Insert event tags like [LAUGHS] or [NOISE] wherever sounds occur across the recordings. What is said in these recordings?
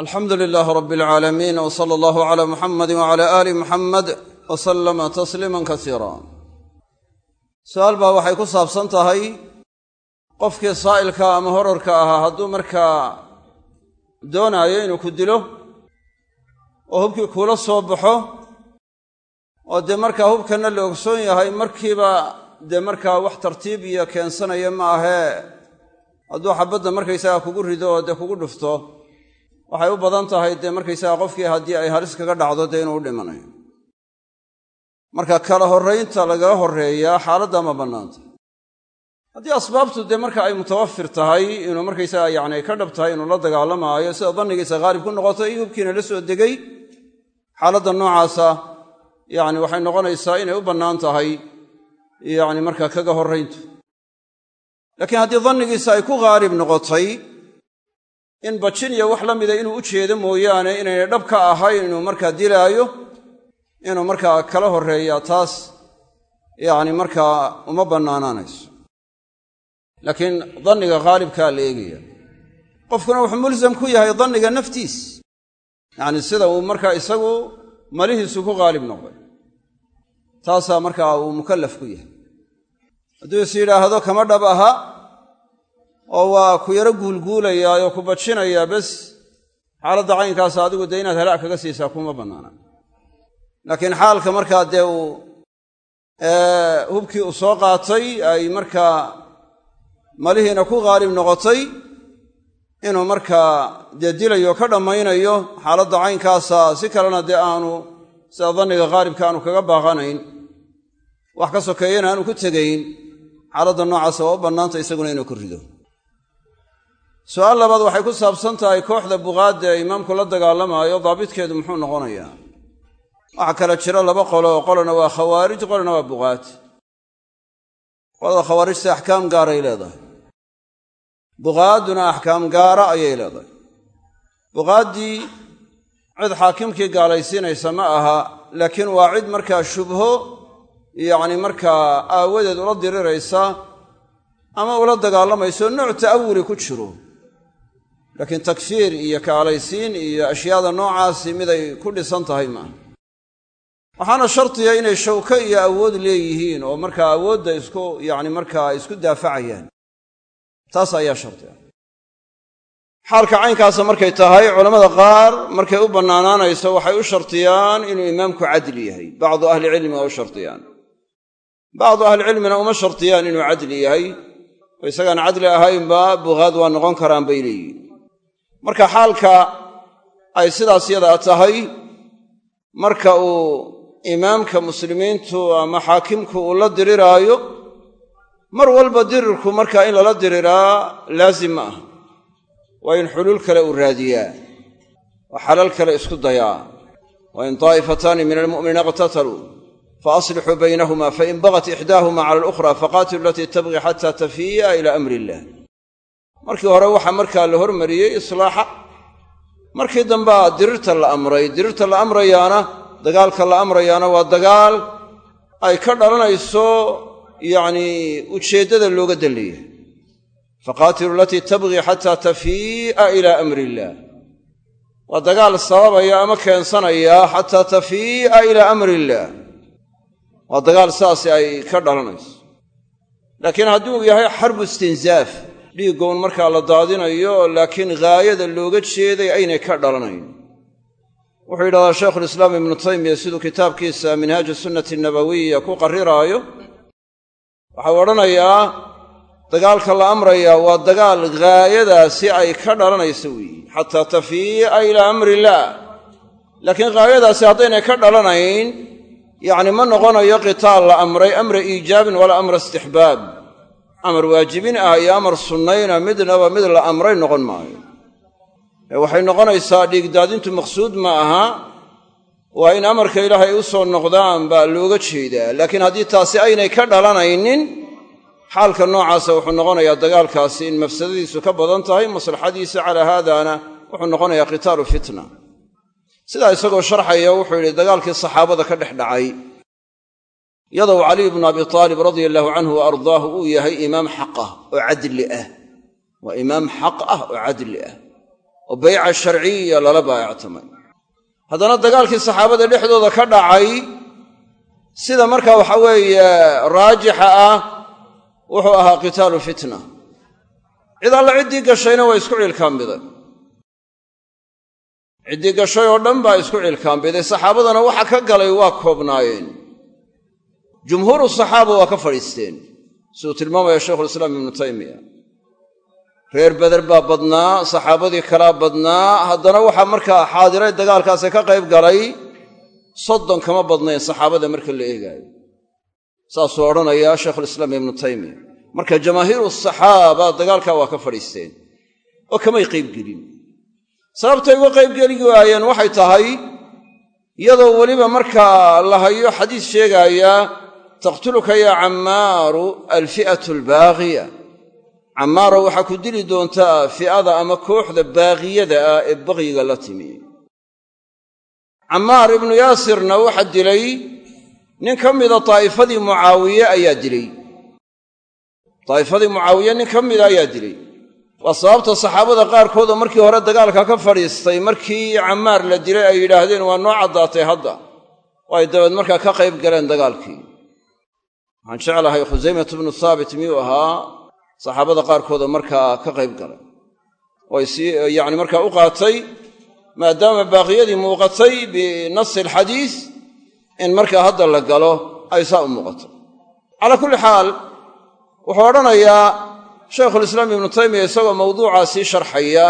alxamdu lilaahi rabbi alcaalamiin w sala allahu calaa muxamadi wacala aali muxamed wa sallama tasliiman kasiira su'aal baa waxay ku saabsan tahay qofkii saa'ilka ama horarka ahaa hadduu markaa doonaayo inuu ku dilo oo hubkii kuula soo baxo oo dee markaa hubkanna la ogsoon yahay markiiba dee markaa wax tartiib iyo keensanaya ma ahee. Hadduu xabadda markaysaga kugu rido oo dee kugu dhufto waxay u badan tahay dee markaysaga qofkii haddii ay halis kaga dhacdo dee inuu u dhimanayo. Marka kala horraynta lagaga horreeyaa xaaladda ma bannaanta. Haddii asbaabtu dee marka ay mutawafir tahay inuu markaysaga yacni ka dhab tahay inuu la dagaalamaayo sida dannigiisa khaalib ku noqotay hubkiina la soo degay xaaladda noocaasa yacni waxay noqonaysaa inay u bannaan tahay yacni markaa kaga horrayntu laakiin haddii dannigiisa ay ku khaalib noqotay in bajin iyo wax la mida inuu u jeedo mooyaane inaynay dhab ka ahayn inuu markaa dilaayo inuu markaa kala horreeyaa taas yacni markaa uma bannaanaanayso. Laakiin danniga khaalibkaa la eegaya. Qofkuna wuxuu mulsam ku yahay danniga naftiis. Yacni sida uu markaa isagu malihiisu ku khaalib noqday. Taasaa markaa uu mukallaf ku yahay. Hadduu is yidhaahdo kama dhab aha oo waa ku yaro guulguulayaa oo ku bajinayaa bes xaaladda caynkaasa adigu dee inaad halaac kaga siisaa kuma bannaana. Laakiin xaalka markaa dee uu hubkii uu soo qaatay ay markaa malihiina ku khaalib noqotay inuu markaa dee dilayo ka dhammaynayo xaaladda caynkaasa si kalena dee aanu sida danniga khaalibka aanu kaga baaqanayn wax ka sokeeyana aanu ku tegayn xaaladda noocaasa waa u bannaanta isaguna inuu ku rido su'aal labaad waxay ku saabsan tahay kooxda buqaadda ee imaamku la dagaalamaayo daabitkeedu muxuu noqonayaa? Waxaa kale jira laba qolo oo qolona waa khawaarij qolona waa buqaad qolada khawaarijta axkaam gaaray leedahay. Buqaadduna axkaam gaara ayay leedahay. Buqaaddii cid xaakimkii gaalaysiinaysa ma aha laakiin waa cid markaa shubho yacni markaa aawadeed ula diriraysa ama ula dagaalamayso nooc ta'awuli ku jiro laakiin takfiir iyo kaalaysiin iyo ashyaada noocaasi miday ku dhisan tahay maaha waxaana shardiya inay shawko iyo awood leeyihiin oo markaa awoodda isku yacni markaa isku daafacayaan. Taas ayaa shardi ah xaalka caynkaasa markay tahay culammada qaar markay u bannaanaanayso waxay u shardiyaan inuu imaamku cadli yahay. Bacdu ahlicilmi waa u shardiyaan bacdu ahlicilmina uma shardiyaan inuu cadli yahay. Oo isagaan cadli ahaynba buqaad waa noqon karaan bay leeyihiin marka xaalka ay sidaas yadaa tahay marka uu imaamka muslimiintu ama xaakimku uu la diriraayo mar walba dirirku markaa in lala diriraa laasim ma aha waa in xuluul kale uu raadiyaa oo xalal kale isku dayaa wa in taa'ifataani min almu'miniina iqtataluu fa aslixuu baynahuma fain bagat ixdaahuma cala alukhra faqaatilu alatii tabqi xata tafii'a ilaa amri illah markii hore waxaa markaa la hormariyey islaaxa. Markii dambea dirirta la amray. Dirirta la amrayaana dagaalka la amrayaana waa dagaal ay ka dhalanayso yacnii ujeeddada looga dan leeyahay faqaatilu alatii tabqi xataa tafii'a ilaa amri illaah waa dagaal sababaya ama keensanaya xataa tafii'a ilaa amri illaah waa dagaal saasi ay ka dhalanayso. Laakiin hadduu yahay xarbu istinzaaf dhiiggown markaa la daadinayo laakiin ghaayada looga jeeday aynay ka dhalanayn. Wuxuu yidhahdaa shaykhulislaam ibnu taymiya siduu kitaabkiisa minhaaju sunnati nabawiya ku qarriraayo. Waxau odhanayaa dagaalka la amrayaa waa dagaal ghaayadaasi ay ka dhalanayso weeye xataa tafii'a ilaa amri illaah laakiin ghaayadaasi haddaynay ka dhalanayn yacni ma noqonayo qitaal la amray amra iijaabin walaa amra istixbaab amar waajibin ah iyo amar sunnayna midnaba mid la amray noqon maayo. Ee waxay noqonaysaa dhiigdaadintu maqsuud ma aha. Waa in amarka ilaahay u soo noqdaan baa looga jeedaa. Laakiin haddii taasi aynay ka dhalanaynin xaalka noocaasa wuxuu noqonayaa dagaalkaasi in mafsadadiisu ka badan tahay maslaxadiisa calaa haadaana wuxuu noqonayaa qitaalu fitna. Sidaa isagoo sharxaya wuxuu yidhi dagaalkii saxaabada ka dhex dhacay iyadoo caliy bnu abi aalib radia allahu canhu wa ardaahu uu yahay imaam xaq ah oo cadli ah. Waa imaam xaq ah oo cadli ah. Oo bayca sharciya lala baayactamay haddana dagaalkii saxaabada dhexdooda ka dhacay sida marka waxa weeye raajixa ah wuxuu ahaa qitaalu fitna. Cid alla ciddii gashayna waa isku cilkaambiday ciddii gashay oo dhan baa isku cilkaambiday saxaabadana waxa ka galay waa koobnaayeen jumhuuru saxaaba waa ka fadhiisteen siduu tilmaamaya shaykhulislaam ibnu taymiya reer beder baa badnaa saxaabadii kalaa badnaa haddana waxaa markaa xaadiray dagaalkaasi ka qayb galay soddon kama badnayn saxaabada marka la eegaayo saasuu odhanayaa shaykhulislaam ibnu taymiya marka jamaahiiru saxaaba dagaalkaa waa ka fadhiisteen oo kamay qaybgelin sababtay uga qaybgeli waayeen waxay tahay iyadoo weliba markaa la hayo xadiis sheegaaya taqtuluka yaa cammaaru alfi'atu albaaqiya cammaaro waxaa ku dili doontaa fi'ada ama kooxda baaqiyada ah ee baqyiga la timi. Cammaar ibnu yaasirna waxaa dilay nin ka mida daa'ifadii mucaawiye ayaa dilay. Daa'ifadii mucaawiye nin ka mida ayaa dilay. Waa sababta saxaabada qaarkoodoo markii hore dagaalka ka fadhiistay markii cammaar la dilay ay yidhaahdeen waa noo caddaatay hadda. Oo ay dabeed markaa ka qayb galeen dagaalkii waxaan jeclahay khusaymatu bnu haabit miyuu ahaa? Saxaabada qaarkooda markaa ka qayb galay. Way si yacni markaa u qaatay maadaama baaqiyadii muuqatay binasi alxadiis in markaa hadda la galo ay saa u muuqato calaa kulli xaal wuxuu odhanayaa shaykhulislaam ibnu taymiya isagoo mawduucaa sii sharxaya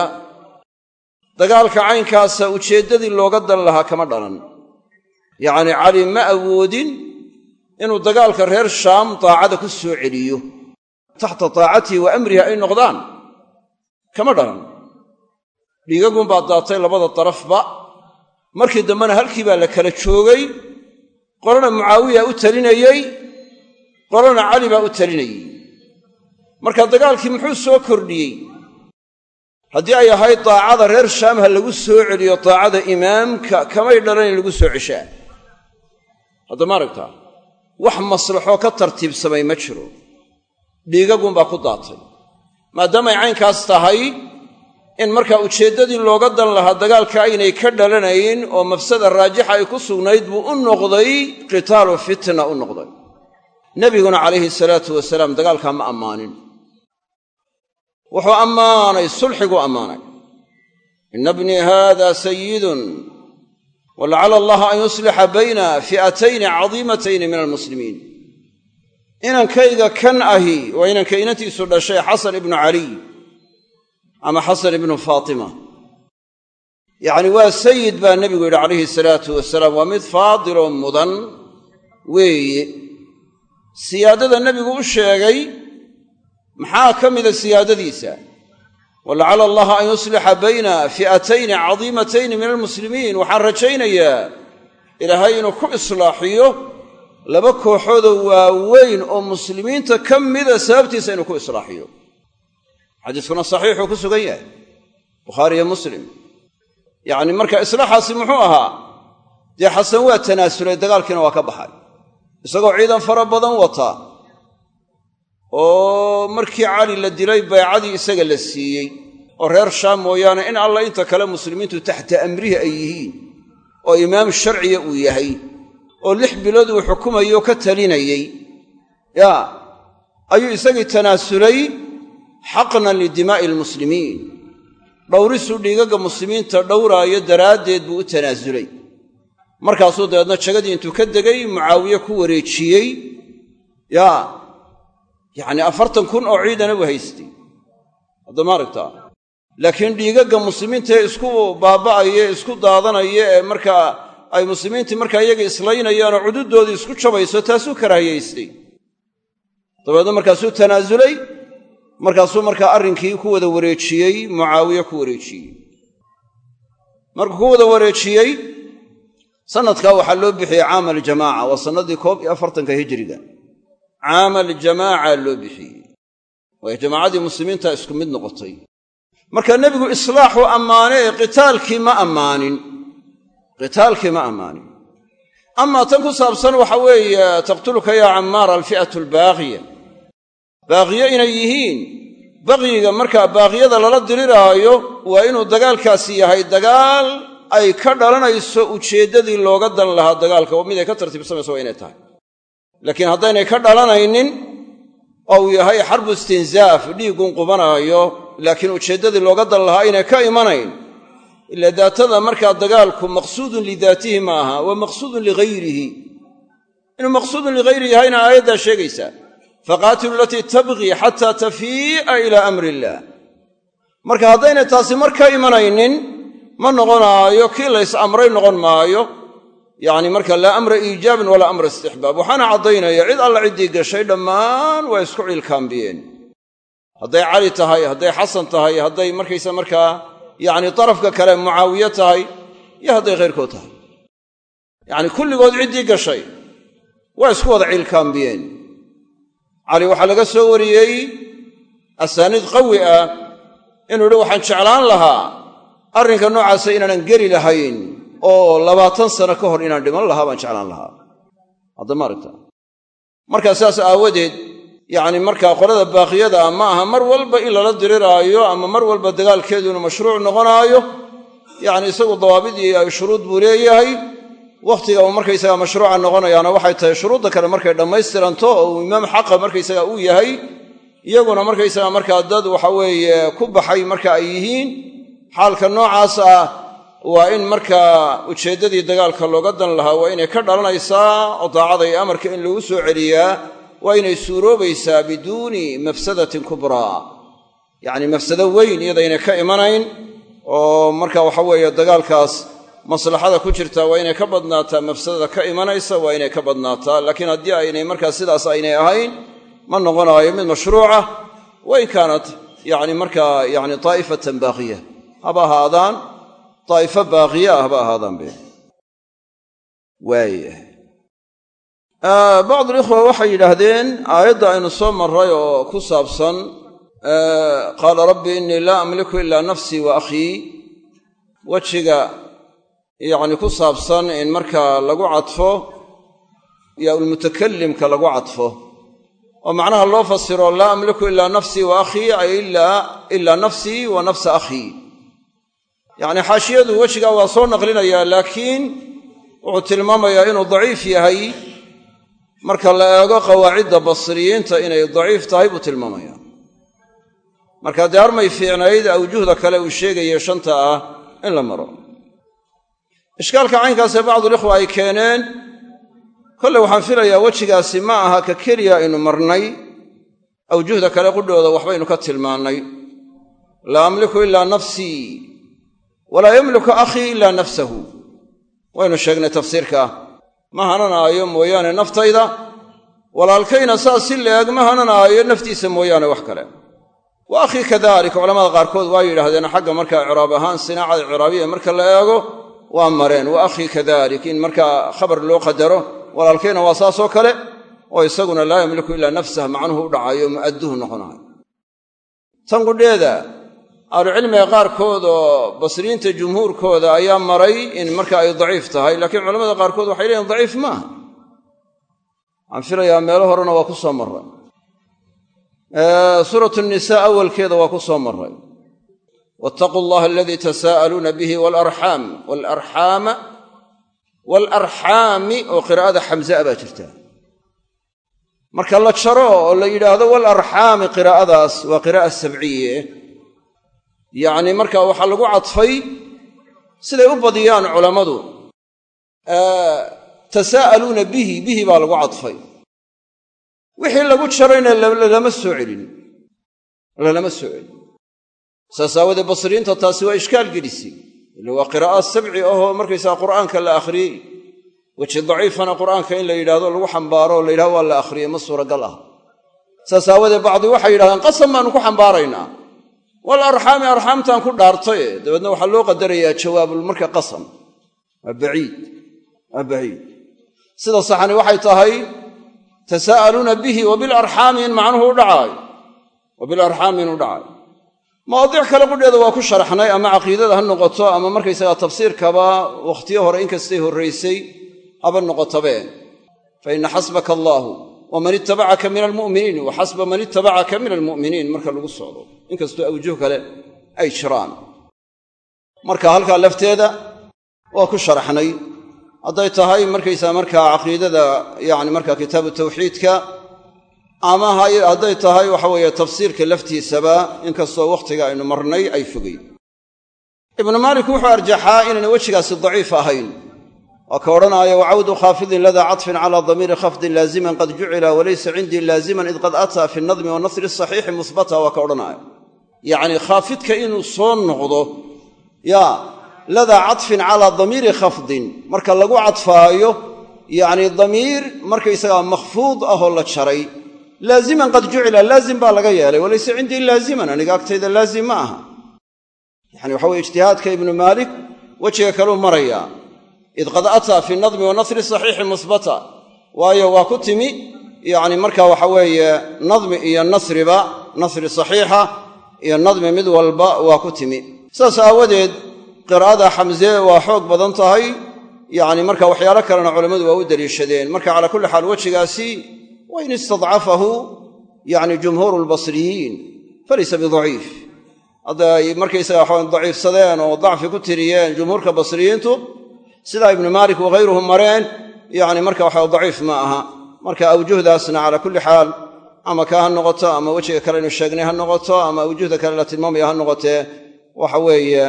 dagaalka caynkaasa ujeeddadii looga dan lahaa kama dhalan. Yacni cali ma awoodin inuu dagaalka reer shaam daacada ku soo celiyo. Taxta taacatihi wa amrihi ay noqdaan. Kama dhalan. Dhiigagun baa daatay labada darafba. Markii dambena halkii baa la kala joogay qolana mucaawiya u talinayey qolana cali baa u talinayey marka dagaalkii muxuu soo kordhiyey? Haddii ay ahayd daacada reer shaam ha lagu soo celiyo daacada imaamka kamay dhalan in lagu soo ceshaa. Hadda ma aragtaa wax maslaxoo ka tartiibsamay ma jiro. Dhiigagunbaa ku daatay maadaamay caynkaas tahay in markaa ujeeddadii looga dan lahaa dagaalka aynay ka dhalanayn oo mafsada raajixa ay ku sugnayd buu u noqday qitaalu fitna u noqday. Nebiguna calayhi salaatu wasalaam dagaalkaa ma ammaanin. Wuxuu ammaanay sulxiguu ammaanay. Ina bnii haada sayidun walacala allaha an yuslixa bayna fi'atayni cadiimatayni min almuslimiin inankayga kan ahi waa inanka inantiisu dhashay xasan ibnu caliy ama xasan ibnu faatima yacni waa sayid baa nebigu yidhi calayhi salaatu wasalaam waa mid faadiloo mudan weeye siyaadada nebigu u sheegay maxaa ka mida siyaadadiisa walacala allaha an yuslixa bayna fi'atayni cadiimatayni min almuslimiin. Waxaan rajaynayaa ilaahay inuu ku islaaxiyo laba kooxoodoo waaweyn oo muslimiinta ka mida sababtiisa inuu ku islaaxiyo. Xadiiskuna saxiixuu ku sugan yahay bukhaari iyo muslim. Yacni marka islaaxaasi muxuu ahaa? Dee xasan waa tanaasulay dagaalkiina waa ka baxay. Isagoo ciidan fara badan wata oo markii cali la dilay baycadii isaga la siiyey. Oo reer shaam mooyaane in alla inta kale muslimiintu taxta amrihi ay yihiin oo imaam sharciya uu yahay oo lix bilood uu xukumayoo ka talinayey yaa ayuu isagii tanaasulay xaqnan lidimaa'i almuslimiin dhowrisuu dhiigagga muslimiinta dhowraayo daraaddeed buu u tanaasulay. Markaasuu dabeedna jagadii intuu ka degay mucaawiye ku wareejiyey. Yaa yacnii afartan kun oo ciidana buu haystay. Haddama aragtaa laakiin dhiigagga muslimiinta ee isku baaba'aya ee isku daadanaya ee markaa ay muslimiintii markaa iyaga islaynayaanoo cududoodii isku jabayso taasuu karaahiyaystay dabeedna markaasuu tanaasulay markaasuu markaa arrinkii ku wada wareejiyey mucaawiye ku wareejiyey. Markuu ku wada wareejiyey sanadkaa waxaa loo bixiyey caama aljamaaca waa sannaddii koob iyo afartanka hijiriga caama aljamaaca loo bixiyey. Waayo jamaacadii muslimiinta isku mid noqotay. Marka nebigu islaaxuu ammaane ee qitaalkii ma ammaanin. Qitaalkii ma ammaanin. Amaa tan ku saabsan waxa weeye taqtuluka yaa cammaara alfi'atu albaaqiya. Baaqiyo inay yihiin. Baqyiga markaa baaqyada lala diriraayo waa inuu dagaalkaasi yahay. Dagaal ay ka dhalanayso ujeeddadii looga dan lahaa dagaalka. Oo mid ay ka tartiibsamayso waa inay tahay laakiin haddaynay ka dhalanaynin oo uu yahay xarbu istinzaaf dhiiggun qubanaayo laakiin ujeeddadii looga dan lahaa aynay ka imanayn. Ila daatada markaa dagaalku maqsuudun lidaatihi ma aha waa maqsuudun ligayrihi inuu maqsuudun ligayrihi yahayna aayaddaa sheegaysaa. Faqaatilu alatii tabqii xataa tafii'a ilaa amri illaah marka haddaynay taasi mar ka imanaynin ma noqonaayo kii lays amray noqon maayo yacni marka laa amra iijaabin walaa amra istixbaab. Waxaana caddaynaya cid alla ciddii gashay dhammaan waa isku ciilkaambiyeen hadday cali tahay hadday xasan tahay hadday markaysa markaa yacni darafka kale mucaawiye tahay iyo hadday khayrkood tahay. Yacni kulligood ciddii gashay waa isku wada ciilkaambiyeen cali waxaa laga soo wariyey asaaniid qawi ah inuu yihi waxaan jeclaan lahaa arrinka noocaasa inaanan geli lahayn oo labaatan sano ka hor inaan dhiman lahaa baan jeclaan lahaa. Hadda ma markaa saas aawadeed yacni markaa qolada baaqiyada ah ma aha mar walba in lala diriraayo ama mar walba dagaalkeedu inuu mashruuc noqonaayo yacni isagu dawaabidii ay shuruud buu leeyahay. Wakhtiga uu markaysaga mashruuca noqonayaana waxay tahay shuruudda kale markay dhammaystiranto oo uu imaam xaqa markaysaga uu yahay. Iyaguna markaysaga markaa dad waxa weeye ku baxay marka ay yihiin xaalka noocaas ah waa in markaa ujeeddadii dagaalka looga dan lahaa waa inay ka dhalanaysaa oo daacada iyo amarka in lagu soo celiyaa waa inay suuroobaysaa biduuni mafsadatin kubraa yacni mafsado weyn iyadaynay ka imanayn oo marka waxa weeye dagaalkaas maslaxada ku jirta waa inay ka badnaataa mafsadada ka imanaysa waa inay ka badnaataa. Laakiin haddii aynay markaa sidaas aynay ahayn ma noqonaayo mid mashruuca wain kaanat yani markaa yani daa'ifatan baaqiya haba ahaadaan daa'ifo baaqiya ah haba ahaadaan be waaya bacdu likhwa waxay yidhaahdeen aayadda aynu soo marray oo ku saabsan qaala rabbi innii laa amliku ilaa nafsii wa akhii wejiga yacni ku saabsan in markaa lagu cadfo yaa ulmutakalimka lagu cadfo oo macnaha loo fasiro laa amliku ilaa nafsii wa akhii ay ilaa nafsii wa nafsa akhii yacni xaashiyadu wejigaa waa soo naqlinayaa laakiin wuxuu tilmaamayaa inuu daciif yahay. Marka la eego qawaacidda basriyiinta inay daciif tahay buu tilmaamayaa. Marka dee armay fiicnayd awjuhda kale uu sheegaye shanta ah in la maro. Ishkaalka caynkaasee bacdulikhwa ay keeneen kolley waxaan filayaa wejigaasi ma aha ka keliya aynu marnay. Awjuhda kale qudhooda waxbaynu ka tilmaannay. Laa amliku ilaa nafsii walaa yamliku akhii ilaa nafsahu. Waynu sheegnay tafsiirkaa ma hananaayo mooyaane naftayda? Walaalkayna saas si la-eg ma hananaayo naftiisa mooyaane wax kale. Wa akhii kadalik culamada qaarkood waa yidhaahdeen xagga markaa icraab ahaan sinaacada icraabiya marka la eego waa mareen. Wa akhii kadalik in markaa khabar loo qadaro walaalkayna waa saasoo kale oo isaguna laa yamliku ilaa nafsah macnuhu u dhacayo mu'adduhu noqonayo ahlucilmiga qaarkood oo basriyiinta jumhuurkooda ayaa maray in marka ay daciif tahay laakiin culamada qaarkood waxay leeyihiin daciif maaha waxaan filayaa meelo horena waa ku soo marray. Suuratu nisaa awalkeeda waa ku soo marray. Wattaquu allaha aladii tasaa'aluuna bihi waalarxaam waalarxaama waalarxaami oo qiraa'ada xamza'a baa jirta. Marka la jaro oo la yidhaahdo waalarxaami qiraa'adaas waa qiraa'a sabciye yacni marka waxaa lagu cadfay siday u badiyaan culammadu. Tasaa'aluuna bihi bihi baa lagu cadfay. Wixii lagu jarayna lalama soo celin. Lalama soo celin. Saas aawadee taasi waa ishkaal gelisay. Ila waa qiraa'o sabci ahoo markaysaga qur'aanka la akhriyey. Weji daciifana qur'aanka in la yidhahdo lagu xambaaro la yidhahdo waa la akhriyey ma suuragal ah. Saas aawadee bacdi waxay yidhahdeen qasam baanu ku xambaaraynaa wal arxaami arxaamtaan ku dhaartaye dabeedna waxaa loo qadarayaa jawaabul marka qasam. Waa baciid waa baciid. Sida saxani waxay tahay tasaa'aluuna bihi wa bilarxaami in macnuhu u dhacaayo wa bilarxaami in u dhacaayo mawaadiic kale qudheeda waa ku sharaxnay ama caqiidada ha noqoto ama markaysagaa tafsiirkaba wakhtiyo hore inkastay horraysay haba noqotabe fa waman ittabacaka min almu'miniin wa xasba man ittabacaka min almu'miniin marka lagu socdo inkastoo awjuh kale ay jiraan. Marka halkaa lafteeda waa ku sharaxnay. Hadday tahay markaysaa markaa caqiidada yani marka kitaabu tawxiidka ama hadday tahay waxa weeye tafsiirka laftiisaba inkastoo wakhtiga aynu marnay ay fogey ibnu maalik wuxuu arjaxaa inayna wejigaasi daciif ahayn waa ka odhanaya wacawdu khaafidin ladaa caطfin cala damiiri khafdin laaziman qad jucila walaysa cindii laaziman id qad ataa fi nadmi wanasri saxiixi muhbata waa ka odhanaya yacni khaafidka inuu soo noqdo ya ladaa caطfin calaa damiiri khafdin marka lagu cadfaayo yacni damiir markaysagaa makhfuud ahoo la jaray laaziman qad jucila laazim baa laga yeelay walayse cindii laaziman aniga agtayda laazim ma aha yani id qad ataa fi nadmi wa nasri saxiixi musbata. Waayo waa ku timi yacni marka waxa weeye nadmi iyo nasriba nasri saxiixa iyo nadmi mid walba waa ku timi. Saas aawadeed qiraa'ada xamse waa xoog badan tahay. Yacni marka waxyaalo kalena culammadu waa u deliishadeen. Marka calaa kulli xaal wejigaasi wain istadcafahu yacni jumhuuru lbasriyiin falaysa bidaciif. Hadday markaysaga waxawan daciifsadeen oo dacfi ku tiriyeen jumhuurka basriyiintu sidaa ibnu maalik waghayruhu mareen yacni marka waxa daciif ma aha. Marka awjuhdaasna calaa kulli xaal ama kaa ha noqoto ama wejiga kale inu sheegnay ha noqoto ama awjuhda kale la tilmaamaya ha noqotee waxa weeye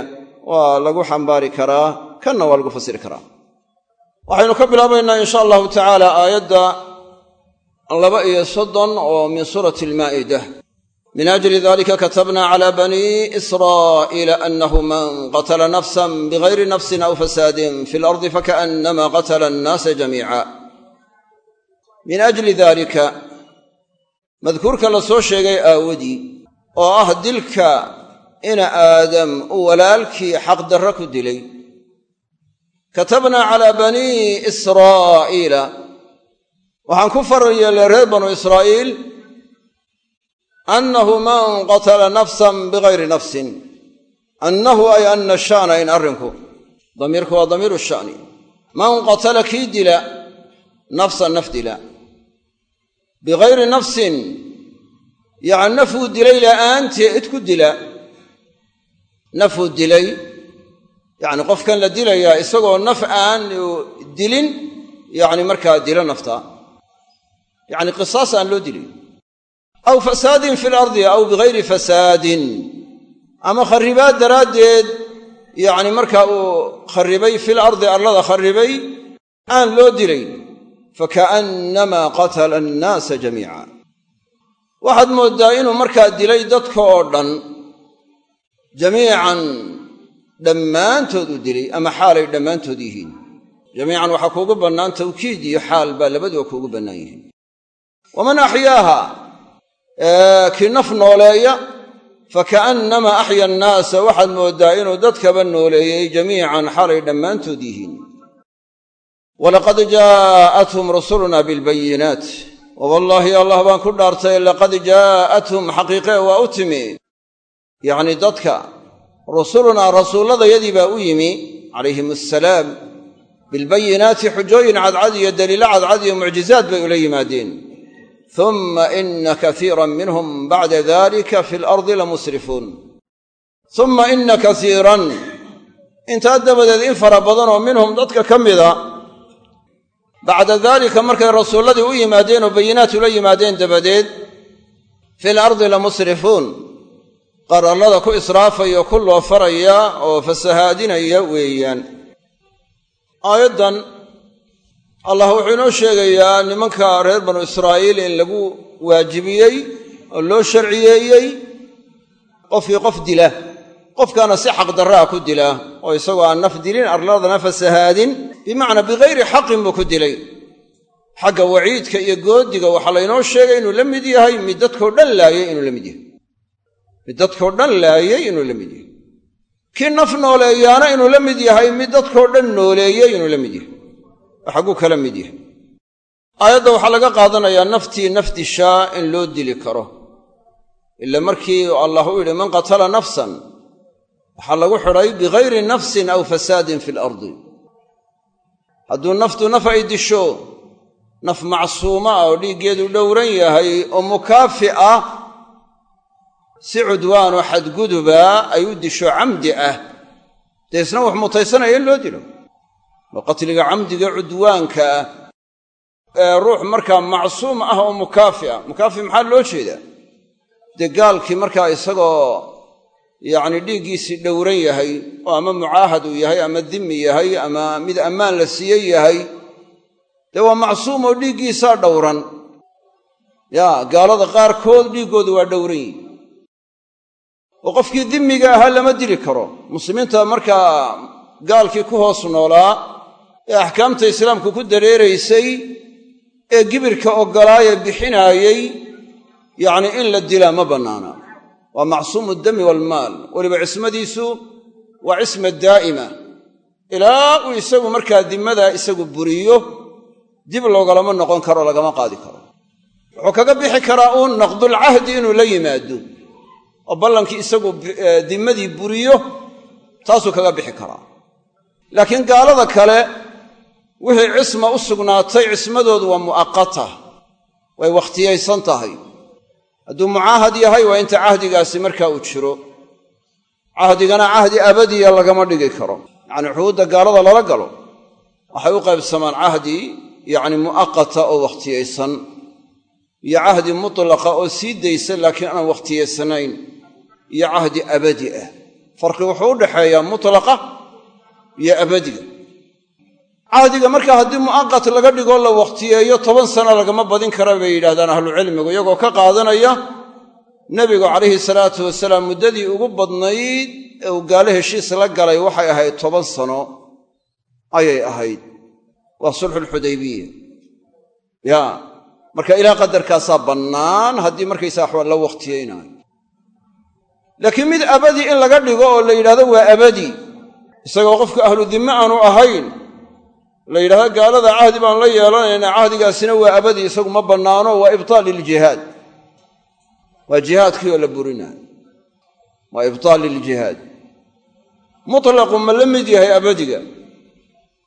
waa lagu xambaari karaa kanna waa lagu fasiri karaa. Waxaynu ka bilaabaynaa insha allahu tacaala aayadda laba iyo soddon oo min suurati almaa'ida min ajli dalika katabna cla bani israa'iila anahu man qatla nafsan bigayri nafsin aw fasaadin fi lardi fakaannama qatla annaasa jamiica min ajli dalika madkuurka la soo sheegay aawadii oo ah dilka ina aadam uu walaalkii xaqdarra ku dilay katabna calaa banii israa'iila waxaan ku farar yeelnay reer banu israa'iil annahu man qatala nafsan bigayri nafsin annahu ay anna sha'na in arrinku damiirku waa damiiru sha'ni man qatala kii dila nafsan naf dila bigayri nafsin yacni nafuu dilay la'aanteed ku dila nafuu dilay yacni qofkan la dilayaa isagoo naf aan dilin yacni markaa dila nafta yacni qisaas aan loo dilin aw fasaadin fi lardi aw bigayri fasaadin ama kharribaad daraaddeed yacni marka uu kharribay fil ardi arlada kharribay aan loo dilayn fakaannamaa qatala annaasa jamiica waxaad mooddaa inuu markaa dilay dadka oo dhan jamiican dhammaantood u dilay ama xaalay dhammaantood yihiin jamiican waxaa kuugu bannaan tawkiid iyo xaal baa labaduba kuugu bannaan yihiin kii naf nooleeya fakaannamaa axya annaasa waxaad mooddaa inuu dadkaba nooleeyey jamiican xaalay dhammaantood yihiin. Walaqad jaa'athum rusuluna bilbayinaat. Wawallaahi allah baan ku dhaartay laqad jaa'athum xaqiiqee waa u timi. Yacnii dadka rusulunaa rasuulladayadii baa u yimi calayhim assalaam bilbayinaati xujooyin cadcad iyo daliilo cadcad iyo mucjizaad bay ula yimaadeen uma ina kaiiran minhum bacda dalika fi lardi lamusrifuun uma ina kaiiran intaa dabadeed in fara badanoo minhum dadka ka mida bacda daalika markay rasuulladii u yimaadeen oo bayinaat ula yimaadeen dabadeed fil ardi lamusrifuun qaar arlada ku israafaya ku loofaraya oo fasahaadinaya weeyaan allah wuxuu inoo sheegayaa nimanka reer banu israa'iil in lagu waajibiyey oo loo sharciyeeyey qofkii qof dila. Qofkaana si xaqdarraa ku dila oo isagoo aan naf dilin arladana fasahaadin bimacnaa bikayri xaqin buu ku dilay. Xagga waciidka iyo goodiga waxaa laynoo sheegay inuu la mid yahay mid dadkoo dhan laayay inuu la mid yahay. Mid dadkoo dhan laayay inuu la mid yahay. Kii naf nooleeyaana inuu la mid yahay mid dadkoo dhan nooleeyey inuu la mid yahay xagguu kala mid yahay. Aayadda waxaa laga qaadanayaa naftii naf dishaa in loo dili karo. Ila markii allah u yidhi man qatala nafsan waxaa lagu xidhay bigayri nafsin aw fasaadin fi lardi hadduu naftu naf ay disho naf macsuuma ah oo dhiiggeedu dhowran yahay oo mukaafi ah si cudwaanoo xadguduba ay u disho camdi ah. Dee isna wax mutaysanaya in loo dilo oo qatliga camdiga cudwaanka ah ee ruux markaa macsuum ah oo mukaafi ah. Mukaafi maxaa loo jeedaa? Dee gaalkii markaa isagoo yacni dhiiggiisii dhowran yahay oo ama mucaahad uu yahay ama dimmi yahay ama mid ammaan la siiye yahay dee waa macsuum oo dhiiggiisaa dhowran. Yaa gaalada qaarkood dhiiggooda waa dhowran yihi oo qofkii dimmiga ahaa lama dili karo. Muslimiinta markaa gaalkii ku hoos noolaa ee axkaamta islaamka ku dareeraysay ee gibirka oggolaaya bixinaayey yacni in la dilaa ma bannaana. Waa macsuumu dami waalmaal weliba cismadiisu waa cisma daa'ima. Ilaa uu isagu markaa dimmadaa isagu buriyo dib loogalama noqon karo lagama qaadi karo. Wuxuu kaga bixi karaa uun naqdulcahdi inuu la yimaado. Oo ballankii isagu dimmadii buriyo taasuu kaga bixi karaa. Laakiin gaalada kale wixii cisma u sugnaatay cismadoodu waa mu'aqata. Way wakhtiyaysan tahay. Hadduu mucaahad yahay waa inta cahdigaasi markaa uu jiro. Cahdigana cahdi abadiya lagama dhigi karo. Yacnii xuhuudda gaalada lala galo waxay u qaybsamaan cahdi yacni mu'aqata oo wakhtiyaysan. Iyo cahdi mutlaqa oo sii daysa laakiin aan wakhtiyaysanayn iyo cahdi abadi ah. Farqi wuxuu u dhaxeeyaa mutlaqa iyo abadiga cahdiga markaa haddii mu'aqat laga dhigoo la wakhtiyeeyo toban sana lagama badin kara bay yidhahdaan ahlucilmigu iyagoo ka qaadanaya nebigu calayhi salaatu wasalaam muddadii ugu badnayd ee uu gaalo heshiis la galay waxay ahayd toban sano ayay ahayd. Waa sulxulxudaybiya ya marka ilaa qadarkaasaa bannaan haddii markaysaa waxba la wakhtiyeynaayo laakiin mid abadi in laga dhigo oo la yidhahdo waa abadi isagoo qofka ahlu dimme aanu ahayn la yidhahdo gaalada cahdi baan la yeelanaynaa cahdigaasina waa abadi isagu ma bannaano waa ibtaal liljihaad waa jihaadkii oo la burinaayo. Waa ibtaal liljihaad mutlaqu ma la mid yahay abadiga.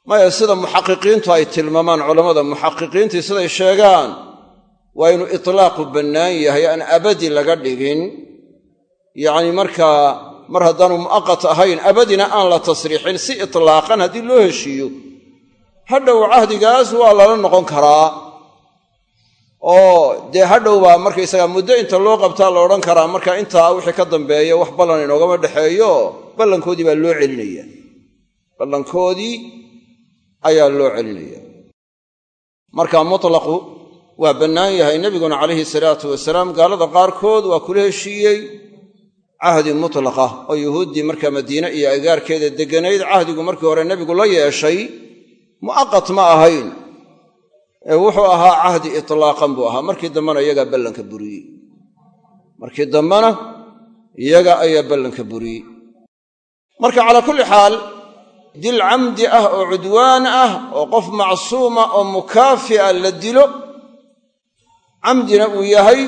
Maya sida muxaqiqiintu ay tilmaamaan culammada muxaqiqiintii siday sheegaan waa inuu itlaaqu bannaan yahay aan abadi laga dhigin. Yacni markaa mar haddaanu mu'aqat ahayn abadina aan la tasriixin si itlaaqan haddii loo heshiiyo hadhow cahdigaas waa lala noqon karaa. Oo dee hadhow baa markaysagaa muddo inta loo qabtaa la odhan karaa. Marka intaa wixii ka dambeeya wax ballan inoogama dhexeeyo ballankoodii baa loo celinaya. Ballankoodii ayaa loo celinaya. Marka mutlaqu waa bannaan yahay. Nebiguna calayhi salaatu wasalaam gaalada qaarkood waa kula heshiiyey cahdi mutlaqa. Oo yuhuuddii markaa madiine iyo agaarkeeda degganayd cahdigu markii hore nebigu la yeeshay mu'aqat ma ahayn. Ee wuxuu ahaa cahdi itlaaqan buu ahaa. Markii dambena iyagaa ballanka buriyey markii dambena iyaga ayaa ballanka buriyey marka calaa kulli xaal dil camdi ah oo cudwaan ah oo qof macsuuma oo mukaafi'a la dilo camdina uu yahay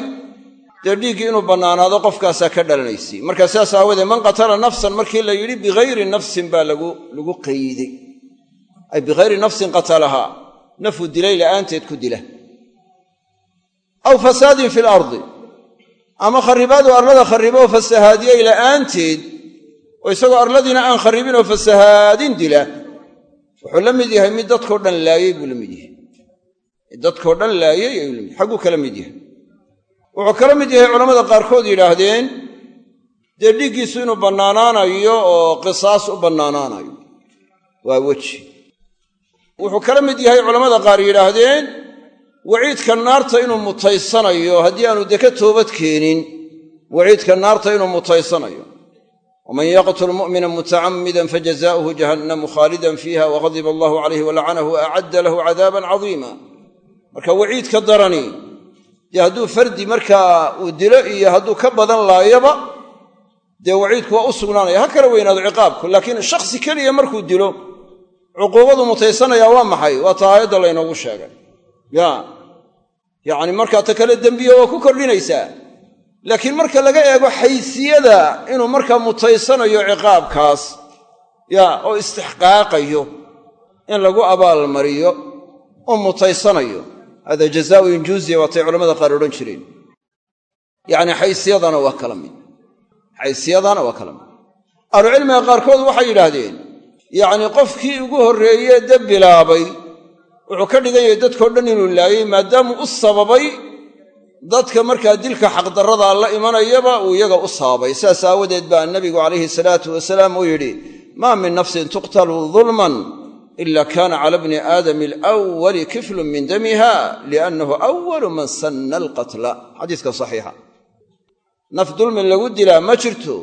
dee dhiiggii inuu bannaanaado qofkaasaa ka dhalanaysay marka sidaas aawoodee man qatala nafsan markii la yidhi bigayri nafsin baa lagu qayday ay bikayri nafsin qatalahaa. Nafuu dilay la'aanteed ku dila. Aw fasaadin fi lardi ama kharribaadu arlada kharribo fasahaadiyey la'aanteed oo isagoo arladiina aan kharribin oo fasahaadin dila wuxuu la mid yahay mid dadkoo dhan laayey buu la mid yahay. Dadkoo dhan laayey xagguu kala mid yahay. Wuxuu kala mid yahay culamada qaarkood yidhaahdeen dee dhiiggiisu inuu bannaanaanayo oo qisaas u bannaanaanayo. Waa weji wuxuu kala mid yahay culammada qaar yidhaahdeen waciidka naarta inuu mutaysanayo haddii aanu dee ka toobad keenin waciidka naarta inuu mutaysanayo. Waman yaqtul mu'mina mutacammidan fajazaa'uhu jahannamu khaalidan fiiha waqadiba allahu calayhi walacanahu wa acadda lahu cadaaban cadiima. Marka waciidka darani dee hadduu fardi markaa uu dilo iyo hadduu ka badan laayaba dee waciidku waa u sugnaanaya. Ha kala weynaado ciqaabku laakiin shakhsi keliya markuu dilo cuquubadu mutaysanayaa waa maxay? Waa ta aayadda laynoogu sheegay. Ya. Yacni markaa ta kale dembiye waa ku kordhinaysaa. Laakiin marka laga eego xaysiyada inuu markaa mutaysanayo ciqaabkaas ya oo istixqaaqayo in lagu abaalmariyo oo mutaysanayo hada jazaau injuuziya waatay culamada qaar odhan jireen. Yacni xaysiyadana waa kala mid. Xaysiyadana waa kala mid. Ahlucilmiga qaarkood waxay yidhaahdeen yacni qofkii ugu horreeye de bilaabay wuxuu ka dhiganyay dadkao dhan inuu laayey maadaamuu u sababay dadka markaa dilka xaqdarradaa la imanayaba uu iyaga u sababay saas aawadeed baa nabigu calayhi salaatu wasalaam uu yidhi maa min nafsin tuqtalu dulman ila kana cala bni aadami alawali kiflun min damiha liannahu awalu man sanna alqatla. Xadiiska saxiixa. Naf dulmin lagu dilaa ma jirto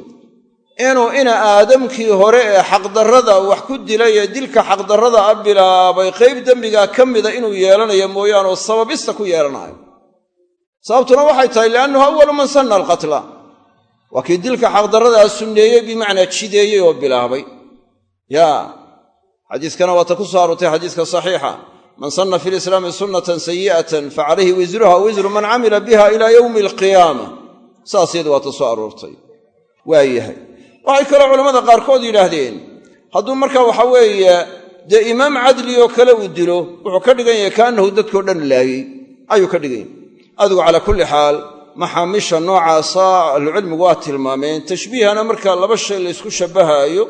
inuu ina aadamkii hore ee xaqdarrada wax ku dilay ee dilka xaqdarrada a bilaabay qayb dembigaa ka mida inuu yeelanayo mooyaane oo sababista ku yeelanayo. Sababtuna waxay tahay liannahu awalu man sanna alqatla. Waa kii dilka xaqdarradaa sunneeyey bimacnaa jideeyey oo bilaabay. Yaa xadiiskana waata ku soo aroortay xadiiska saxiixa. Man sanna fi lislaami sunnatan sayi'atan fa calayhi wisruha wisru man camila biha ilaa yowmi alqiyaama. Saas waata soo aroortay waayahay waxay kaloo culammada qaarkood yidhaahdeen hadduu markaa waxa weeye dee imaam cadli oo kale uu dilo wuxuu ka dhigan yahay kaannahu dadkao dhan laayey ayuu ka dhigan yahay adigu calaa kulli xaal maxaamisha noocaasa ahlucilmigu waa tilmaameen tashbiihana markaa laba shay la ysku shabbahaayo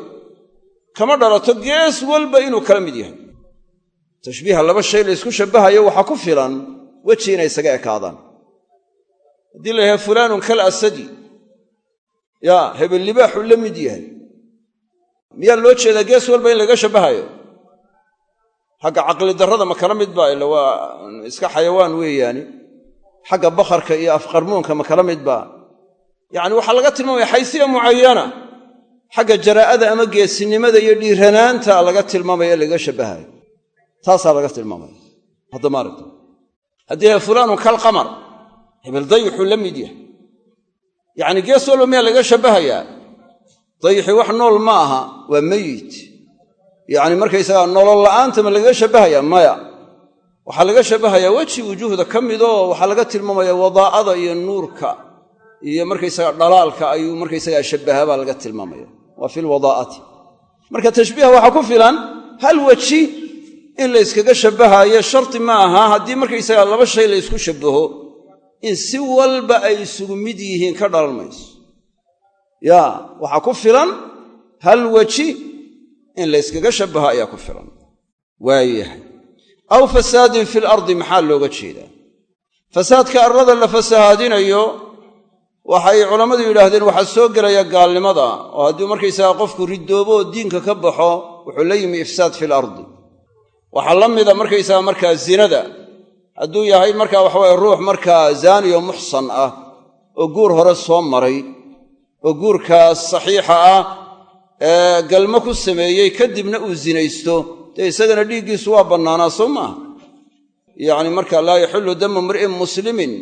kama dhalato gees walba inuu kala mid yahay. Tashbiiha laba shay la ysku shabbahayo waxaa ku filan weji inay isaga ekaadaan. Haddii la yahay fulaanun kal asadi yaa hebel libaaxuu la mid yahay. Miyaa loo jeedaa gees walba in laga shabbahayo xagga caqlidarrada ma kala mid baa ila waa iska xayawaan weeyaani. Xagga bakharka iyo afqarmuunka ma kala mid baa. Yacni waxaa laga tilmaamaya xaysiya mucayana xagga jaraa'ada ama geesinimada iyo dhiiranaanta laga tilmaamaya laga shabbahayo taasaa laga tilmaamaya hadda maaragta. Haddii fulaanun kal qamar hebel dayixuu la mid yahay yacni gees walba miyaa laga shabbahayaa dayixi wax nool ma aha waa meyit yacni markaysagaa nolol la'aanta ma lagaga shabbahayaa maya. Waxaa laga shabbahayaa weji wujuuhda ka midoo waxaa laga tilmaamaya wadaa'ada iyo nuurka. Iyo markaysaga dhalaalka ayuu markaysagaa shabbahaa baa laga tilmaamaya. Waa fi lwadaa'ati marka tashbiiha waxaa ku filan hal weji in la yskaga shabbahaayo sharti ma aha haddii markaysagaa laba shay la ysku shabbaho in si walba ay isugu mid yihiin ka dhalan mayso yaa waxaa ku filan hal weji in la yskaga shabbaho ayaa ku filan. Waayahay aw fasaadin fi lardi maxaa looga jeedaa? Fasaadka arlada la fasahaadinayo waxay culammadu yidhaahdeen waxaa soo gelaya gaalnimada oo haddii markaysagaa qofku ridoobo oo diinka ka baxo wuxuu la yimi ifsaad fi lardi waxaa la mida markaysaga markaa zinada hadduu yahay markaa waxaweye ruux markaa zaaniyo muxsan ah oo guur hore soo maray oo guurkaas saxiixa ah ee galmo ku sameeyey kadibna uu zinaysto dee isagana dhiiggiisu waa bannaanaa soo maaha? Yacni marka laa yaxillu damu mri'in muslimin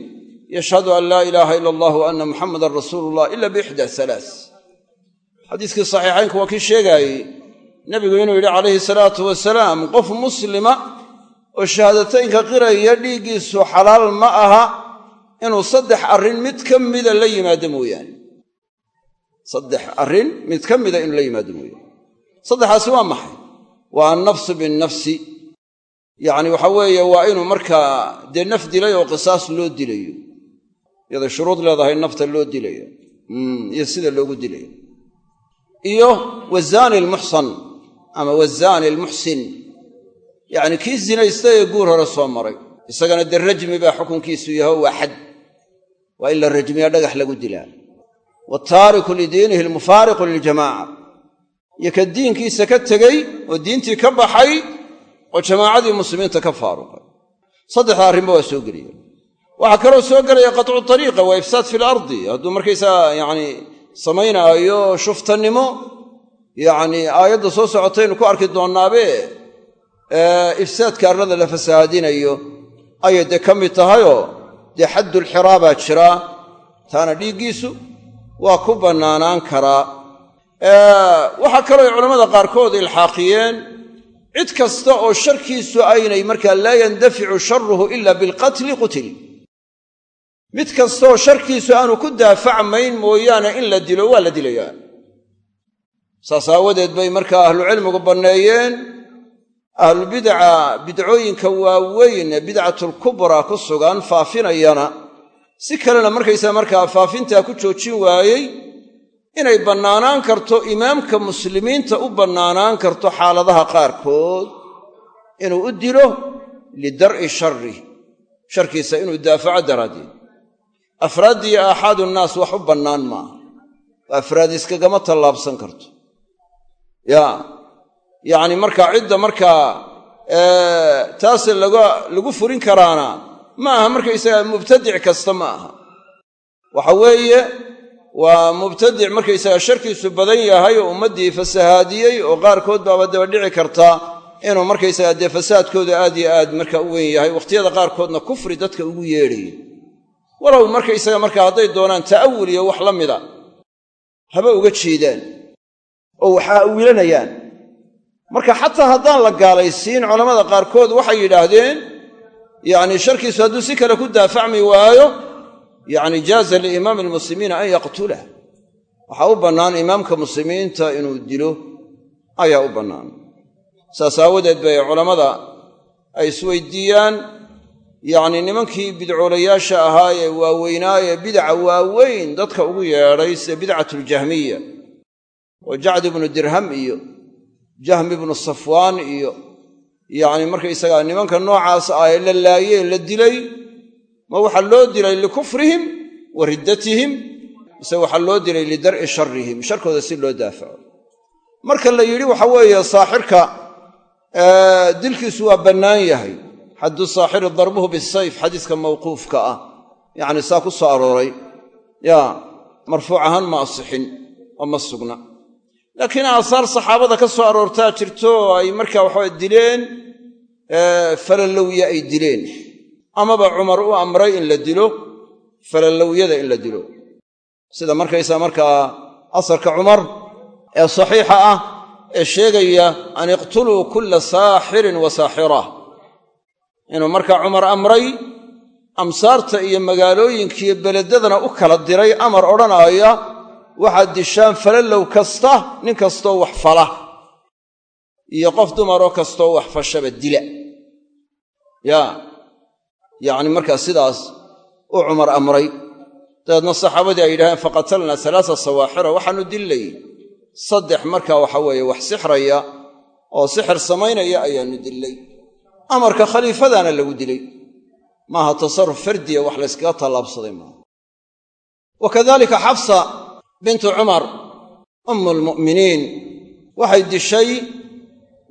yashhadu an laa ilaaha ila allah wa anna muxamadan rasuulu llah ila biixda alaas xadiiskii saxiixaynku waa kii sheegaayey nebigu inuu yidhi calayhi salaatu wasalaam qof muslima oo shahaadataynka qiraya dhiiggiisu xalaal ma aha inuu saddex arrin mid ka mida la yimaado mooyaane. Saddex arrin mid ka mida inuu la yimaado mooyaane. Saddexaasi waa maxay? Waa annafsu binnafsi yacni waxa weeye waa inuu markaa dee naf dilay oo qisaas loo dilayo. Iyaday shuruud leedahay nafta loo dilayo. Iyo sida loogu dilayo. Iyo wazaani almuxsan ama wazaani almuxsin yacni kii zinaysta ee guur hore soo maray. Isagana dee rajmi baa xukunkiisu yaho waa xad. Waa in la rajmiya dhagax lagu dilaa. Wataariku lidiinihi almufaariqu liljamaaca. Iyo ka diinkiisa ka tegey oo diintii ka baxay oo jamaacadii muslimiinta ka faaruqay. Saddexda arrinba waa soo geliya. Waxaa kaloo soo gelaya qatcu tariiqa waa ifsaad fi lardi hadduu markaysaa yacni samaynaayo shuftannimo yacni aayadda soo socotaynu ku arki doonnaabe ifsaadka arlada la fasahaadinayo ayay dee ka mid tahayoo dee xaddulxiraa baa jira. Taana dhiiggiisu waa ku bannaanaan karaa. Waxaa kaloo culammada qaarkood ilxaaqiyeen cid kasta oo sharkiisu aynay markaa laa yandaficu sharuhu ila bilqatli qutil mid kastaoo sharkiisu aanu ku daafacmayn mooyaane in la dilo waa la dilayaa. Saas aawadeed bay markaa ahlucilmigu banneeyeen ahlubidaca bidcooyinka waaweyn ee bidcatulkubraa ku sugan faafinayana si kalena markaysaa markaa faafintaa ku joojin waayey inay bannaanaan karto imaamka muslimiinta u bannaanaan karto xaaladaha qaarkood inuu u dilo lidar'i sharri sharkiisa inuu daafaco daraaddeed. Afraaddiiyo aaxaadu nnaas wax u bannaan maaha. Oo afraad iskagama tallaabsan karto. Yaa yacni markaa cidda markaa taase lagu furin karaana ma aha markaysaga mubtadic kasta ma aha. Waxa weeye waa mubtadic markaysaga sharkiisu badan yahay oo ummaddii fasahaadiyey oo qaarkood baaba daba dhici karta inuu markaysaga dee fasaadkooda aad iyo aad marka u weyn yahay wakhtiyada qaarkoodna kufri dadka ugu yeedhaya walow markaysaga markaa hadday doonaan ta'awul iyo wax la mida haba uga jeedaan oo waxaa awilanayaan marka xataa haddaan la gaalaysiin culammada qaarkood waxay yidhaahdeen yacni sharkiisu hadduu si kale ku daafacmi waayo yacni jaaza liimaami almuslimiina an yaqtulah waxaa u bannaan imaamka muslimiinta inuu dilo ayaa u bannaan. Saas aawadeed bay culammada ay isweydiiyaan yacni nimankii bidcoolayaasha ahaa ee waaweynaaye bidaca waaweyn dadka ugu yeedhay sida bidcatuljahmiya oo jacd ibnu dirham iyo jahm ibnu safwaan iyo yacni markaysagaa nimanka noocaas ah ee la laayee la dilay ma waxaa loo dilay likufrihim wa riddatihim mise waxaa loo dilay lidar'i sharrihim sharkooda si loo daafaco. Marka la yidhi waxa weeye saaxirka dilkiisu waa bannaan yahay. Xaddu saaxiri darbuhu bisayf xadiiska mawquufka ah. Yacni saa ku soo arooray. Yaa marfuuc ahaan ma asixin oo ma sugna laakiin aasaar saxaabada ka soo aroortaa jirto ay markaa waxawa dileen falalowye ay dileen. Amaba cumar u amray in la dilo falalowyada in la dilo. Sida markaysaa markaa asarka cumar ee saxiixa ah ee sheegaya an iqtuluu kulla saaxirin wa saaxira. Inuu markaa cumar amray amsaarta iyo magaalooyinkiiyo beledadana u kala diray amar odhanaaya waxaad dishaan falalow kasta nin kastoo wax fala. Iyo qof dumaroo kastoo wax fashaba dila. Yaa yacni markaa sidaas uu cumar amray. Dabeedna saxaabadii ay yidhahdeen faqatalnaa alaasa sawaaxira waxaannu dillay saddex markaa waxa weeye wax sixraya oo sixir samaynaya ayaannu dillay amarka khaliifadaana lagu dilay. Maaha tasarruf fardiya wax layskaga tallaabsaday maaha. Wa xafsa bintu cumar ummu lmu'miniin waxay dishay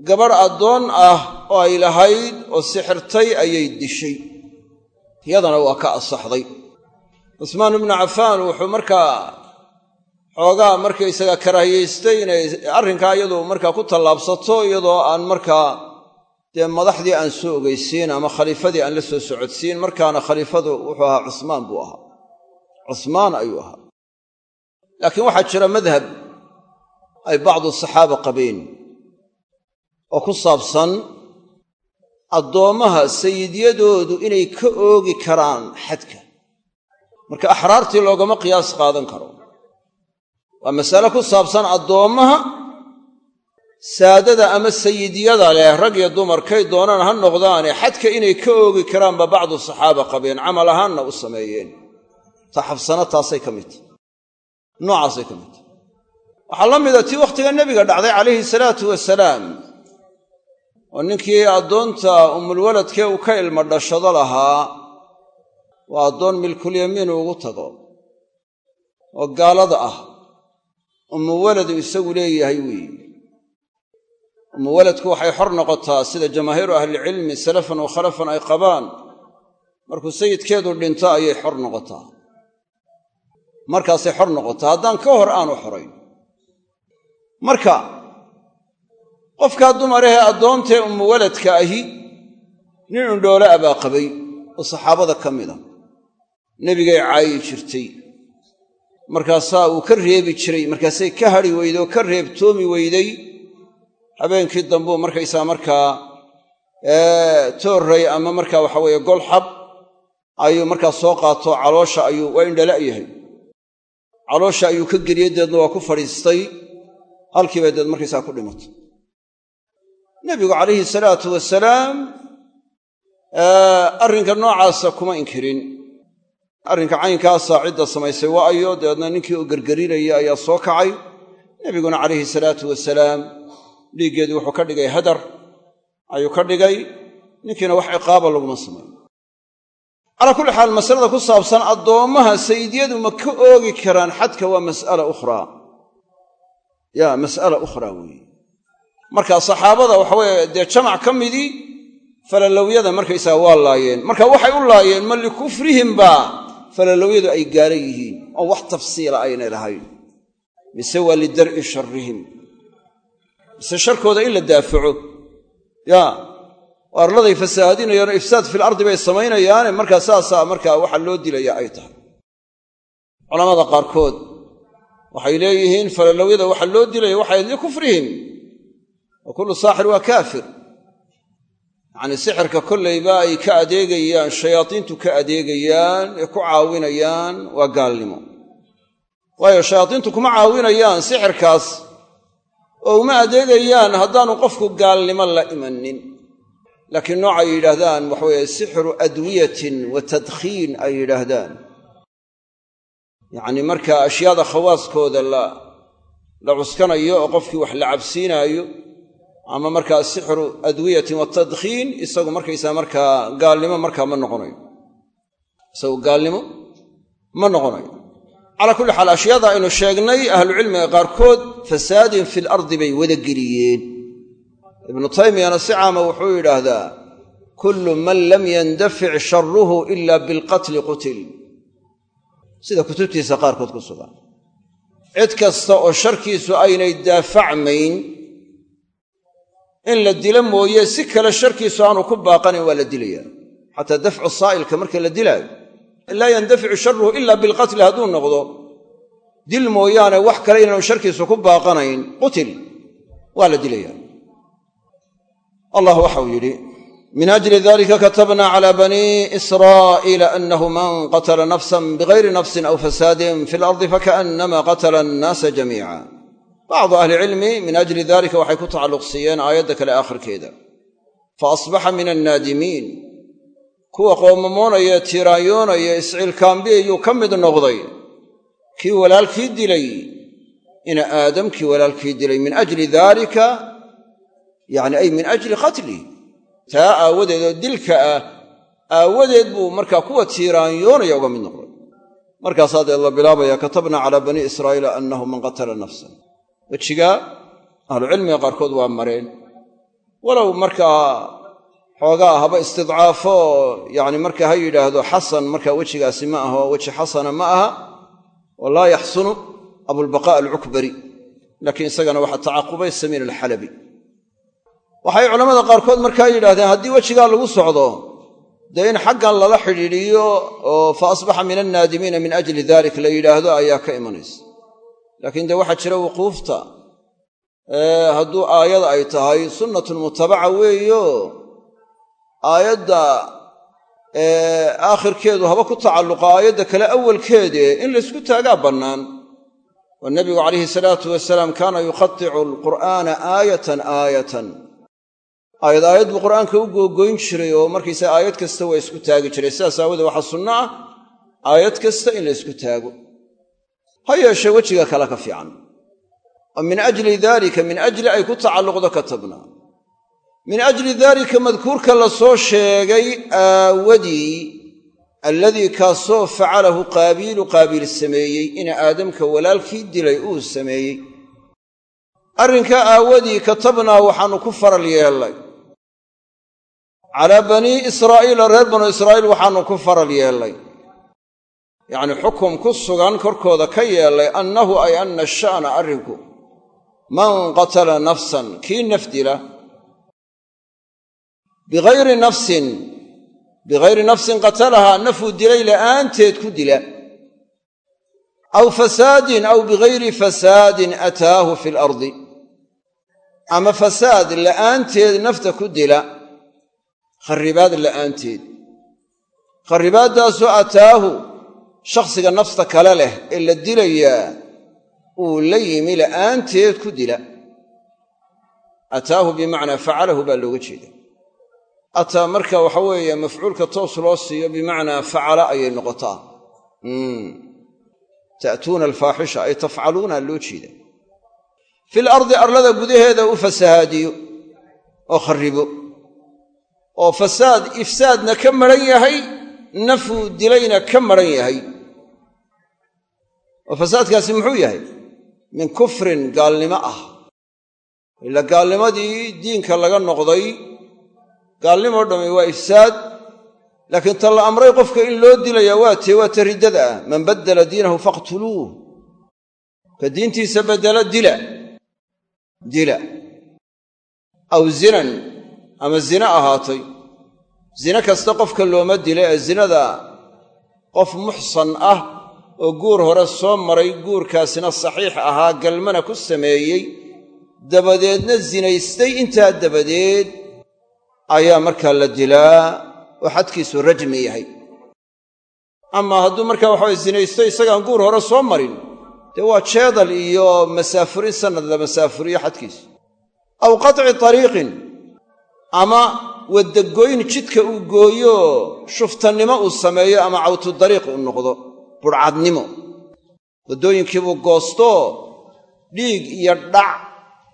gabadh addoon ah oo ay lahayd oo sixirtay ayay dishay. Iyadana waa ka asaxday. Cusmaan ibnu cafaan wuxuu markaa xoogaa markaysaga karaahiyaystay inay arrinkaa iyadu markaa ku tallaabsato iyadoo aan markaa dee madaxdii aan soo ogeysiin ama khaliifadii aan la soo socodsiin markaana khaliifadu wuxuu ahaa cusmaan buu ahaa. Cusmaan ayuu ahaa laakiin waxaa jira madhab ay bacdu saxaaba qabeen oo ku saabsan addoommaha sayidyadoodu inay ka oogi karaan xadka. Marka axraartii loogama qiyaas qaadan karo. Waa masale ku saabsan addoommaha saadada ama sayidyada leh rag iyo dumar kay doonaan ha noqdaane xadka inay ka oogi karaanba bacdu saxaaba qabeen camal ahaanna u sameeyeen. Ta xafsana taasay ka mid tahy noocaasay ka mid waxaa la mida tii wakhtiga nebiga dhacday calayhi salaatu wasalaam oo ninkii addoonta umulwaladkee uu ka ilmo dhashado lahaa waa addoon milkulyamiin ugu tago oo gaalada ah. Umuwaladu isagu leeyahay weeye umuwaladku waxay xor noqotaa sida jamaahiiru ahlicilmi salafan wa khalafan ay qabaan. Markuu sayidkeedu dhinto ayay xor noqotaa markaasay xor noqotaa haddaan ka hor aanu xorayn. Marka qofkaa dumarahee addoontee umuwaladka ahi nin indhoole a baa qabay oo saxaabada ka mid a. Nebigay caayi jirtay. Markaasaa uu ka reebi jiray markaasay ka hadhi weyday oo ka reebtoomi weyday habeenkii dambuu markaysaa markaa toorray ama markaa waxa weeye golxab ayuu markaa soo qaato caloosha ayuu waa indhala yahay caloosha ayuu ka geliyey deedna waa ku fadhiistay. Halkiibay deed markaysaa ku dhimatay nebigu calayhi salaatu wasalaam arrinka noocaasa kuma inkirin. Arrinka caynkaasa cidda samaysay waa ayo dabeedna ninkii oo gergerinaya ayaa soo kacay. Nebiguna calayhi salaatu wasalaam dhiiggeedii wuxuu ka dhigay hadar. Ayuu ka dhigay ninkiina wax ciqaaba laguma samayn calaa kulli xaal masalada ku saabsan addoommaha sayidyadu ma ka oogi karaan xadka waa mas'ala ukhraa. Ya mas'ala ukhraa weeye. Marka saxaabada waxaweye dee jamac ka midii falalowyada markaysaga waa laayeen. Marka waxay u laayeen ma likufrihim baa falalowyadu ay gaara yihiin. Oo wax tafsiila aynay lahayn. Mise waa lidar'i sharrihim mise sharkooda in la daafaco oo arladay fasahaadinayaan oo ifsaad fil ardi bay samaynayaane markaa saasaa markaa waxa loo dilaya ay tahay. Culamada qaarkood waxay leeyihiin falalowyada waxa loo dilaya waxay likufrihim wa kullu saaxir waa kaafir. Yacnii sixirka kollayba ay ka adeegayaan shayaadiintu ka adeegayaan ee ku caawinayaan waa gaalnimo. Waayo shayaadiintu kuma caawinayaan sixirkaas oo uma adeegayaan haddaanu qofku gaalnimo la imanin laakiin nooc ay yidhaahdaan waxaweeye sixru adwiyatin wa tadkhiin ay yidhaahdaan. Yacnii markaa ashyaada khawaaskooda la cuskanayo oo qofkii wax la cabsiinaayo ama markaa sixru adwiyatin watadkhiin isagu markaysaa markaa gaalnimo markaa ma noqonayo. Isagu gaalnimo ma noqonayo. Calaa kulli xaal ashyaada aynu sheegnay ahlucilmiga qaarkood fasaadin fil ardi bay wada geliyeen ibnu taymiyana si caama wuxuu yidhaahdaa kullu man lam yandafic sharuhu ila bilqatli qutil. Sida kutubtiisa qaarkood ku sugan. Cid kasta oo sharkiisu aynay daafacmayn in la dilo mooye si kale sharkiisu aanu ku baaqanayn waa la dilayaa xataa dafcu saa'ilka marka la dilaayo. Laa yandaficu sharuhu ila bilqatli hadduu noqdo dil mooyaane wax kale inaanu sharkiisu ku baaqanayn qutil. Waa la dilayaa allah waxau yidhi min ajli dalika katabna cala bani israa'iila anahu man qatla nafsan bigayri nafsin aw fasaadin fi lardi fakaannama qatla annaasa jamiica bacdu ahlicilmi min ajli dalika waxay ku tacalluq siiyeen aayadda kale aakhirkeeda. Fa asbaxa min annaadimiin. Kuwa qoomamoonaya tiiraanyoonaya isciilkaambiyayuu ka mid noqday. Kii walaalkii dilay? Ina aadamkii walaalkii dilay min ajli daalika yacni ay min ajli qatlih taa aawadeed oo dilka ah aawadeed buu markaa kuwa tiiraanyoonaya uga mid noqday. Markaasaa dee la bilaabaya katabna calaa banii israa'iila annahu man qatala nafsan. Wejigaa ahlucilmiga qaarkood waa mareen. Walow markaa xoogaa haba istidcaafo yacni marka ha yidhaahdo xasan markaa wejigaasi ma aha oo weji xasana ma aha oo laa yaxsunu abulbaqaa alcukbari. Laakiin isagana waxaa tacaqubay samiin alxalabi waxay culammada qaarkood markaa yidhahdeen haddii wejigaa lagu socdo dee in xaggan lala xidhiidhiyo oo fa asbaxa min annaadimiina min ajli dalik la yidhaahdo ayaa ka imanaysa. Laakiin dee waxaa jira wuquufta. Hadduu aayada ay tahay sunnatun mutabaca weeyo aayadda aakhirkeedu haba ku tacalluqa aayadda kale awalkeede in laysku taagaa bannaan. Oo nebigu calayhi salaatu wasalaam kaana yuqaticu alqur'aana aayatan aayatan aayad aayad buu qur'aanka u googoyn jiray oo markaysa aayad kasta waa isku taagi jiray. Sidaas aawadee waxaa sunno ah aayad kasta in la ysku taago. Ha yeeshee wejiga kale ka fiican. Oo min ajli daalika min ajli ay ku tacalluqdo katabna min ajli daalika madkuurka la soo sheegay aawadii alladii kaasoo facalahu qaabiilu qaabiil sameeyey ina aadamka walaalkii dilay uu sameeyey. Arrinkaa aawadii katabnaa waxaannu ku faral yeellay calaa banii israa'iila reer banu israa'iil waxaannu ku faral yeellay. Yacnii xukum ku sugan korkooda ka yeellay annahu ay anna sha'na arrinku man qatala nafsan kii naf dila bigayri nafsin bigayri nafsin qatalahaa nafuu dilay la'aanteed ku dila. Aw fasaadin aw bigayri fasaadin ataahu fi lardi ama fasaad la'aanteed nafta ku dila kharribaad la'aanteed. Kharribaaddaasoo ataahu shakhsiga nafta kale leh ee la dilayaa uu la yimi la'aanteed ku dila. Ataahu bimacnaa facalahu baa looga jeeda ataa marka waxa weeye mafcuulka toos loo siiyo bimacnaa facala ayay noqotaa. Ta'tuuna alfaaxisha ay tafcaluuna loo jeeda fil ardi arlada gudaheeda u fasahaadiyo oo kharribo oo fasaad ifsaadna ka maran yahay nafuu dilayna ka maran yahay. Oo fasaadkaasi muxuu yahay? Min kufrin gaalnimo ah. Ila gaalnimadii diinka laga noqday gaalnimoo dhammi waa ifsaad laakiin ta la amray qofka in loo dilayaa waa tee waa ta ah. Man baddala diinahu faqtuluuh. Ka diintiisa beddela dila. Dila. Aw zinan ama zine ahaatay. Zine kasta qofka looma dila ee zinada qof muxsan ah oo guur hore soo maray guurkaasina saxiix ahaa galmana ku sameeyey dabadeedna zinaystay. Intaa dabadeed ayaa markaa la dilaa oo xadkiisu rajmi yahay. Amaa hadduu markaa waxaway zinaysto isagaan guur hore soo marin dee waa jeedal iyo masaafurin sannad la masaafuriyo xadkiisu. Aw qatci tariiqin ama waddagoyn jidka uu gooyo shuftannimo uu sameeyo ama cawtu dariiq uu noqdo budhcadnimo waddooyinkiibuu goosto dhiig iyo dhac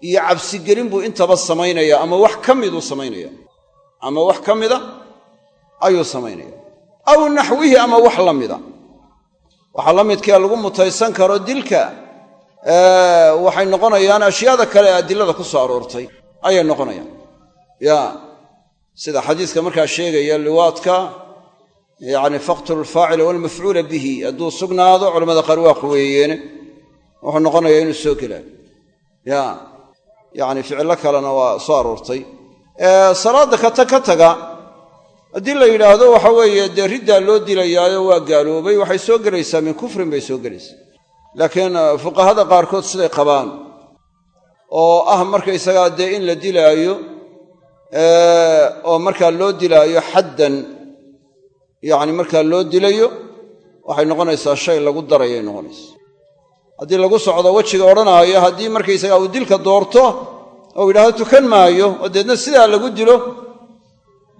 iyo cabsigelin buu intaba samaynaya ama wax ka miduu samaynaya. Ama wax ka mida ayuu samaynaya. Aw naxwihi ama wax la mida. Waxaa la midkee lagu mutaysan karo dilka waxay noqonayaan ashyaada kale ee adilada ku soo aroortay. Ayay noqonayaan ya sida xadiiska markaa sheegaya liwaadka yacni faqtulu alfaacila walmafcuula bihi hadduu sugnaado culamada qaar waa quweeyeene wuxuu noqonayaa inuu soo gelaayo ya yacni ficillo kalena waa soo aroortay. Salaadda kata ka taga haddii la yidhaahdo waxa weeye dee riddaa loo dilayaayo waa gaaloobay waxay soo gelaysaa min kufrin bay soo gelaysaa. Laakiin fuqahada qaarkood siday qabaan. Oo ah markaysagaa dee in la dilaayo oo markaa loo dilaayo xaddan yacni markaa loo dilayo waxay noqonaysaa shay lagu darayay noqonaysa. Haddii lagu socdo wejiga odhanaayo haddii markaysagaa uu dilka doorto oo yidhahdo tukan maayo oo deedna sidaa lagu dilo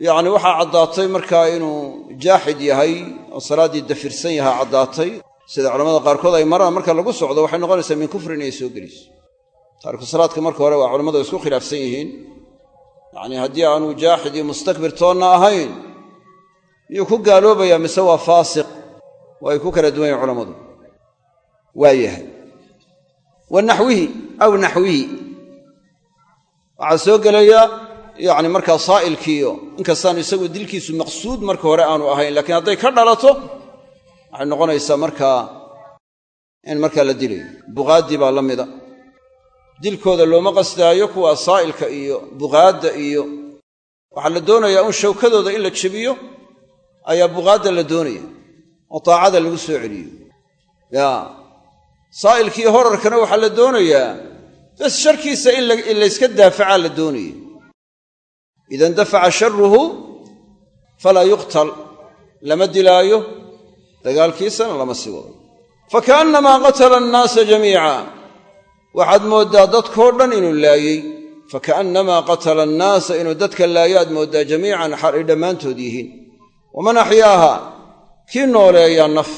yacni waxaa caddaatay markaa inuu jaaxid yahay oo salaaddii dafirsan yahaa caddaatay sida culamada qaarkood ay maraan marka lagu socdo waxay noqonaysaa min kufrin inay soo geliso taariku salaadka marka hore waa culamadu isku khilaafsan yihiin yacnii haddii aanu jaaxid iyo mustakbir toonna ahayn miyuu ku gaaloobayaa mise waa faasiq waa ay ku kala duwan yahin culammadu waa yahay. Wa aw naxwihi. Waxaa soo gelaya yacni markaa saa'ilkiiyo inkastaanu isagu dilkiisu maqsuud marka hore aanu ahayn laakiin hadday ka dhalato waxay noqonaysaa markaa in markaa la dilayo. Buqaaddii baa la mida dilkooda looma qasdaayo kuwa saa'ilka iyo buqaadda iyo waxaa la doonayaa un shawkadooda in la jebiyo ayaa buqaadda la doonaya oo taacada lagu soo celiyo. Yaa saa'ilkii horarkana waxaa la doonayaa bas sharkiisa in layska daafacaa la doonaya ida indafaca sharuhu falaa yuqtal lama dilaayo dagaalkiisana lama sii wado fakaannamaa qatala annaasa jamiica waxaad mooddaa dadkoo dhan inuu laayey fakaannamaa qatala annaasa inuu dadka laayo aad mooddaa jamiican ay dhammaantood yihiin. Waman axyaaha? Kii nooleeyaa naf.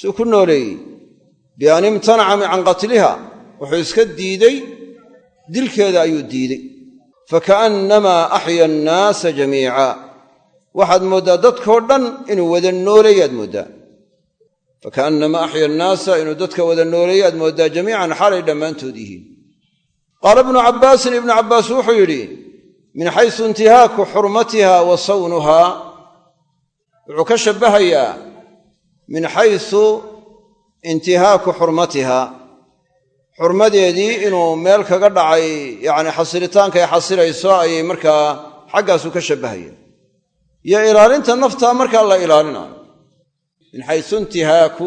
Suu ku nooleeyey. Bian imtanaca can qatliha wuxuu iska diiday dilkeeda ayuu diidey. Fakaannamaa axya annaasa jamiica. Waxaad mooddaa dadkoo dhan inuu wada nooleeyaad mooddaa fakaannamaa axya annaasa inuu dadka wada nooleeyaad mooddaa jamiican xaalay dhammaantood yihiin. Qaala ibnu cabbaasin ibnu cabbaas wuxuu yidhi min xaysu intihaaku xurmatiha wa sawnuhaa. Wuxuu ka shabbahayaa min xaysu intihaaku xurmatiha xurmadeedii inuu meel kaga dhacay yacni xasilitaanka ay xasilayso ayay markaa xaggaasuu ka shabbahaya iyo ilaalinta naftaa markaa la ilaalinayo min xaysu intihaaku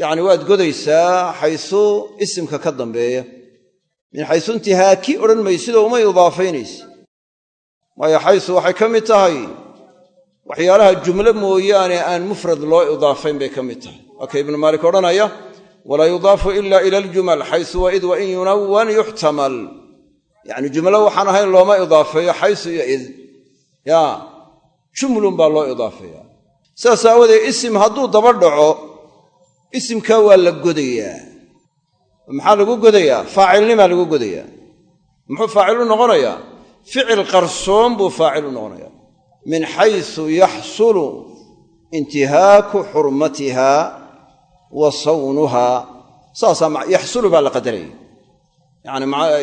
yacni waad godaysaa xaysu isimka ka dambeeya. Min xaysu intihaaki odhan maysidoo umay idaafaynaysa waayo xaysu waxay ka mid tahay. Waxyaalaha jumlo mooyaane aan mufrad loo idaafayn bay ka mid tahay. Waa ka ibnu maalik odhanaya walaa yudaafu ila ila aljumal xaysu waid wain yunawan yuxtamal. Yacni jumlo waxaan ahayn looma idaafeeyo xaysu iyo id. Ya jumlun baa loo idaafeeya sidaas aawadeed isim hadduu daba dhaco isimkaa waa la godayaa. Maxaa lagu godayaa? Faacilnimaa lagu godayaa. Muxuu faacil u noqonayaa? Ficil qarsoon buu faacil u noqonayaa. Min xaysu yaxsulu intihaaku xurmatiha wa sawnuha. Saasaa yaxsulu baa la qadaraya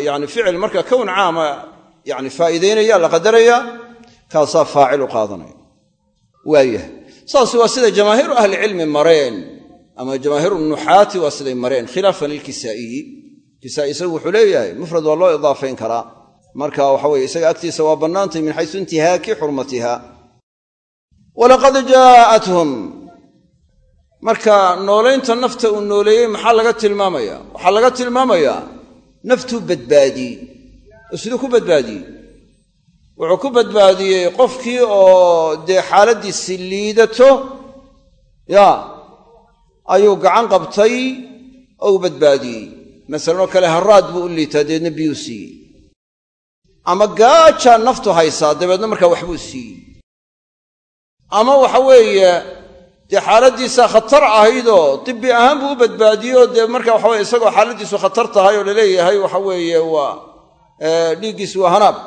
yani ficil marka kown caama yani faa'iidaynaya la qadaraya kaasaa faacil u qaadanaya. Waayah saas waa sida jamaahiiru ahlicilmi mareen ama jamaahiiru nuxaati waa siday mareen khilaafan lilkisaa'iyi kisaa'i. Isagu wuxuu leeyahay mufrad waa loo idaafayn karaa. Marka waxa weye isaga agtiisa waa bannaantay min xaysu intihaaki xurmatiha. Walaqad jaa'athum. Marka noolaynta nafta uu nooleeyey maxaa laga tilmaamaya waxaa laga tilmaamayaa naftuu badbaadiyey oo siduu ku badbaadiyey wuxuu ku badbaadiyey qofkii oo dee xaaladdiisi liidato ya ayuu gacan qabtay oo u badbaadiyey. Masalan oo kale haraad buu u liitaa dabeedna biyuu siiyey. Ama gaajaa naftu haysaa dabeedna markaa waxbuu siiyey. Ama waxa weeye dee xaaladdiisaa khatar ahaydoo tibbi ahaan buu u badbaadiyey dee marka waxa weye isagoo xaaladdiisu khatar tahay oo la leeyahay waxa weeye waa dhiiggiisi waa hanaab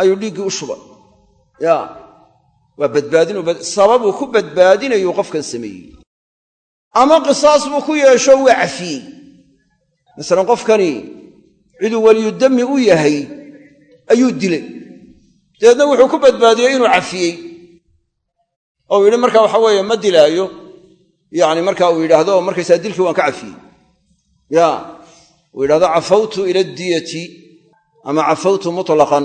ayuu dhiiggii u shubay ya waa badbaadin sababuu ku badbaadinayuu qofkan sameeyey. Ama qisaas buu ku yeesho waa cafiyey. Masalan qofkani ciduu weliyudammi u yahay ayuu dilay. Dabeedna wuxuu ku badbaadiyey inuu cafiyey. Oo uu yidhi marka waxa weeye ma dilaayo. Yacni marka uu yidhaahdo markaysaa dilkii waan ka cafiyey. Ya uu yidhahdo cafawtu ila diyati ama cafawtu mutlaqan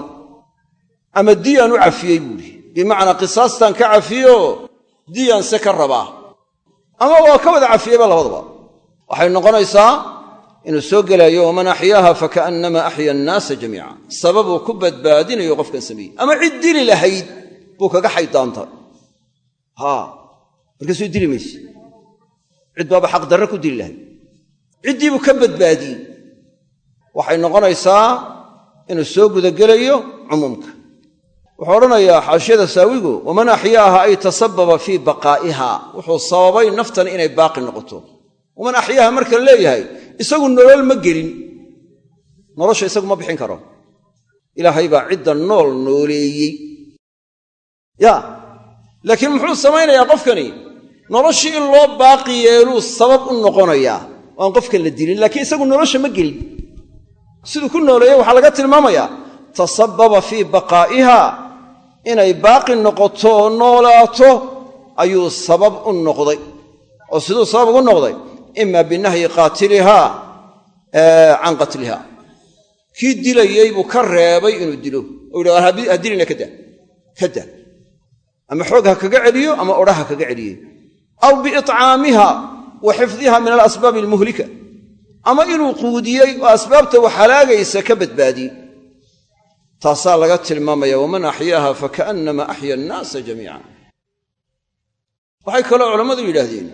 ama diyaan u cafiyey buuhi bimacnaa qisaastaan ka cafiyo diyaan se ka rabaa ama waa ka wada cafiyeyba labadaba. Waxay noqonaysaa inuu soo gelaayo waman axyaaha fakaannama axya annaasa jamiica. Sababuu ku badbaadinayo qofkan sameeyey ama cid dili lahayd buu kaga xaydaanta. Markaasuu dili mayse cid baaba xaqdarre ku dili lahayd. Ciddiibuu ka badbaadiyey. Waxay noqonaysaa inuu soo gudagelayo cumuumka wuxuu odhanayaa xaashiyada saawigu waman axyaaha ay tasababa fii baqaa'iha. Wuxuu sababay naftan inay baaqi noqoto. Waman axyaaha marka leeyahay isagu nolol ma gelin. Nolosha isagu ma bixin karo. Ilaahay baa cidda nool nooleeyey. Ya laakiin muxuu samaynayaa qofkani? Noloshii in loo baaqi yeeluu sabab u noqonayaa oo aan qofkan la dilin laakiin isagu nolosha ma gelin. Siduu ku nooleeyey waxaa laga tilmaamayaa tasababa fii baqaa'iha inay baaqi noqoto oo noolaato ayuu sabab u noqday. Oo siduu sabab ugu noqday? Ima binahyi qaatilihaa can qatliha kii dilayey buu ka reebay inuu dilo. Ha dilina kada ka da ama xoog ha kaga celiyo ama odha ha kaga celiyey. Aw biiطcaamiha wa xifdiha min alasbaabi almuhlika. Ama inuu quudiyey oo asbaabta wax halaagaysa ka badbaadiyey taasaa laga tilmaamaya waman axyaaha fakaannama axya annaasa jamiica waxay kaloo culammadu yidhaahdeen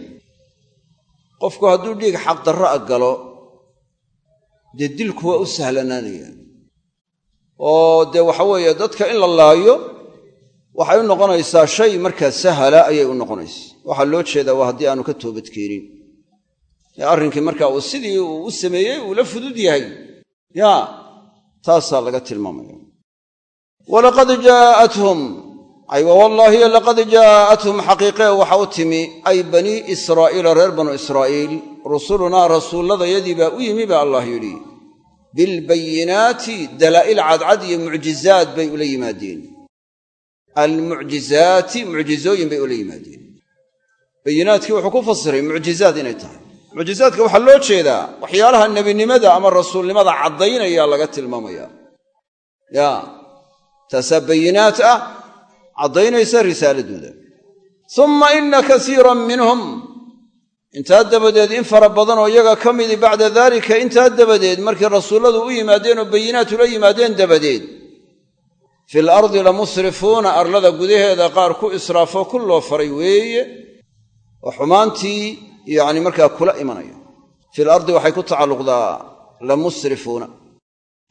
qofku hadduu dhiig xaqdarro a galo dee dilku waa u sahlanaanaya. Oo dee waxa weeye dadka in la laayo waxay u noqonaysaa shay markaa sahala ayay u noqonaysaa waxaa loo jeedaa waa haddii aanu ka toobadkeenin. Ee arrinkii markaa uu sidii uu u sameeyey uu la fudud yahay. Yaa taasaa laga tilmaamaya walaqad jaa'athum ay wallaahi laqad jaa'athum xaqiiqee waxa u timi ay banii israa'iila reer banu israa'iil rusulunaa rasuulladayadii baa u yimi baa allah yidhi bilbayinaati dalaa'il cadcad iyo mucjizaad bay ula yimaadeen almucjizaati mucjizooyin bay ula yimaadeen bayinaadkii wuxuu ku fasiray mucjizaad inay tahay mucjizaadka waxaa loo jeedaa waxyaalaha nebinimada ama rasuulnimada caddaynaya laga tilmaamaya ya taasaa bayinaat ah caddaynaysa risaaladooda umma ina kasiiran minhum intaa dabadeed in fara badan oo iyaga ka midi bacda daalika intaa dabadeed markii rasuulladu u yimaadeen oo bayinaat ula yimaadeen dabadeed fil ardi lamusrifuuna arlada gudaheeda qaar ku israafo ku loo faray weeye oo xumaantii yacni markaa kula imanaya fil ardi waxay ku tacalluqdaa lamusrifuuna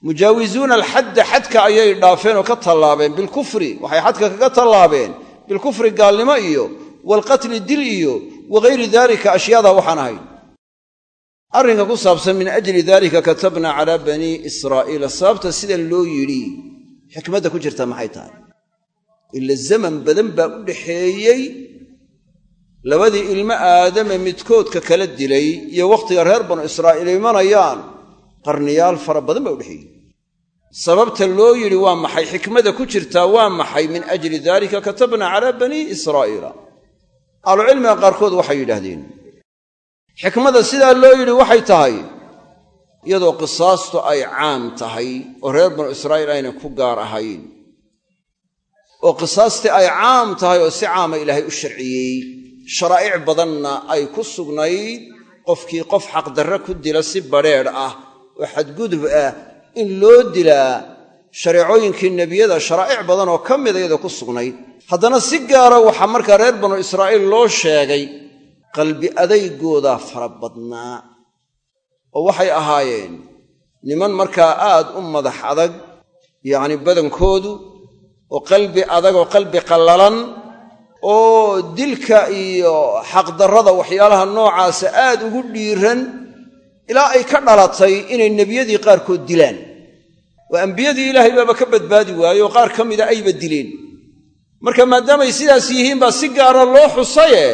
mujaawizuuna alxadda xadka ayay dhaafeen oo ka tallaabeen bilkufri waxay xadka kaga tallaabeen bilkufri gaalnimo iyo waalqatli dil iyo wagayri daalika ashyaada waxaan ahayn. Arrinka ku saabsan min ajli daalika katabna calaa banii israa'iila sababta sidan loo yidhi xikmadda ku jirta maxay tahay? Ila zaman badan baa u dhaxeeyey labadii ilmo aadame midkoodka kala dilay iyo wakhtiga reer banu israa'iil imanayaan qarniyaal fara badan baa udhexeeyey sababta loo yidhi waa maxay? Xikmada ku jirtaa waa maxay? Min ajli daalika katabna calaa banii israa'iila ahlucilmiga qaarkood waxay yidhaahdeen xikmada sidaa loo yidhi waxay tahay iyadoo qisaastu ay caam tahay oo reer banu israa'iil ayna ku gaar ahayn. Oo qisaastii ay caam tahay oo si caama ilaahay u sharciyey sharaa'ic badanna ay ku sugnayd qofkii qof xaqdarre ku dila si badrheedh ah oo xadgudub ah in loo dilaa shareecooyinkii nebiyada sharaa'ic badan oo ka mida iyadoo ku sugnayd haddana si gaara waxaa markaa reer banu israa'iil loo sheegay qalbi adaygooda fara badnaa oo waxay ahaayeen niman markaa aad u madax adag yacni badankoodu oo qalbi adag oo qalbi qallalan oo dilka iyo xaqdarrada waxyaalaha noocaasa aad ugu dhiiran ilaa ay ka dhalatay inay nebiyadii qaarkood dilaan. Oo ambiyadii ilaahay baaba ka badbaadi waaye oo qaar ka mida ayba dileen. Marka maadaamay sidaas yihiin baa si gaara loo xusaye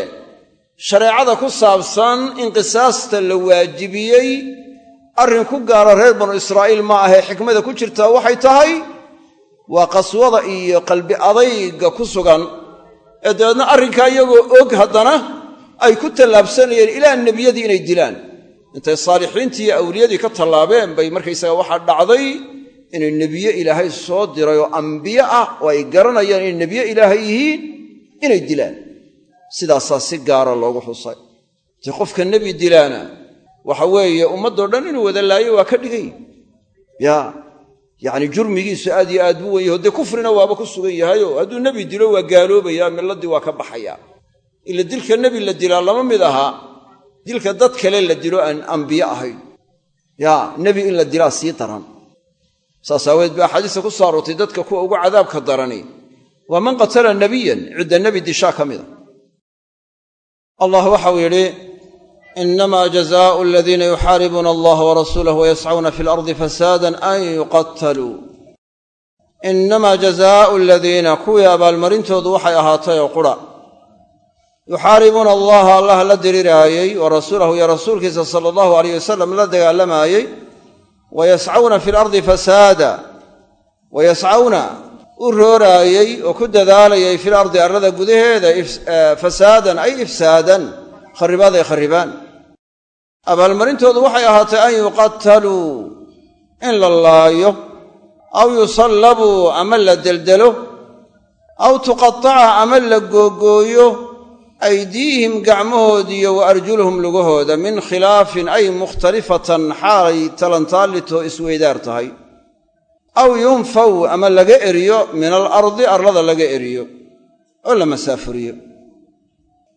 shareecada ku saabsan in qisaasta la waajibiyey arrin ku gaara reer banu israa'iil ma ahee xikmada ku jirtaa waxay tahay waa qaswada iyo qalbi adayga ku sugan. Ee dabeedna arrinkaa iyagoo og haddana ay ku tallaabsanayeen ilaa nebiyadii inay dilaan intay saalixiintii iyo awliyadii ka tallaabeen bay markaysaga waxaa dhacday inay nebiye ilaahay soo diray oo ambiye ah oo ay garanayaan inay nebiye ilaahay yihiin inay dilaan. Sidaasaa si gaara loogu xusay. Ti qofka nebi dilaana waxa weeye ummaddoo dhan inuu wada laayo waa ka dhigay. Ya yacni jurmigiisu aad iyo aad buu wen dee kufrina waaba ku sugan yahayo hadduu nebi dilo waa gaaloobayaa miladii waa ka baxayaa. Ila dilka nebi la dilaa lama mid aha dilka dad kale la dilo aan ambiye ahayn. Ya nebi in la dilaa sii daran. Saas aaweed ba axaadiista ku soo dadka kuwa ugu cadaabka darani. Waa man qatala nebiyan cidda nebi dishaa ka mida. Allah waxau yidhi inama jazaau aladiina yuxaaribuuna allaha warasuulah wayascauna fi alardi fasaadan an yuqataluu. Inama jazaau aladiina kuwii abaalmarintoodu waxay ahaatay oo qura yuxaaribuuna allaha allah la diriraayey wa rasuulahu iyo rasuulkiisa sala allahu alayh wasalam la dagaalamaayey wayascawna fi lardi fasaada wayascawna u rooraayey oo ku dadaalayay fil ardi arlada gudaheeda fasaadan ay ifsaadan kharibaad ay kharibaan abaalmarintoodu waxay ahaatay an yuqataluu in la laayo aw yusallabuu ama la deldelo aw tuqataca ama la googooyo aydiihim gacmahoodiyo wa arjuluhum lugahooda min khilaafin ay mukhtalifatan xaalay talantaallito isweydaar tahay aw yunfaw ama laga eriyo min alardi arlada laga eriyo oo la masaafuriyo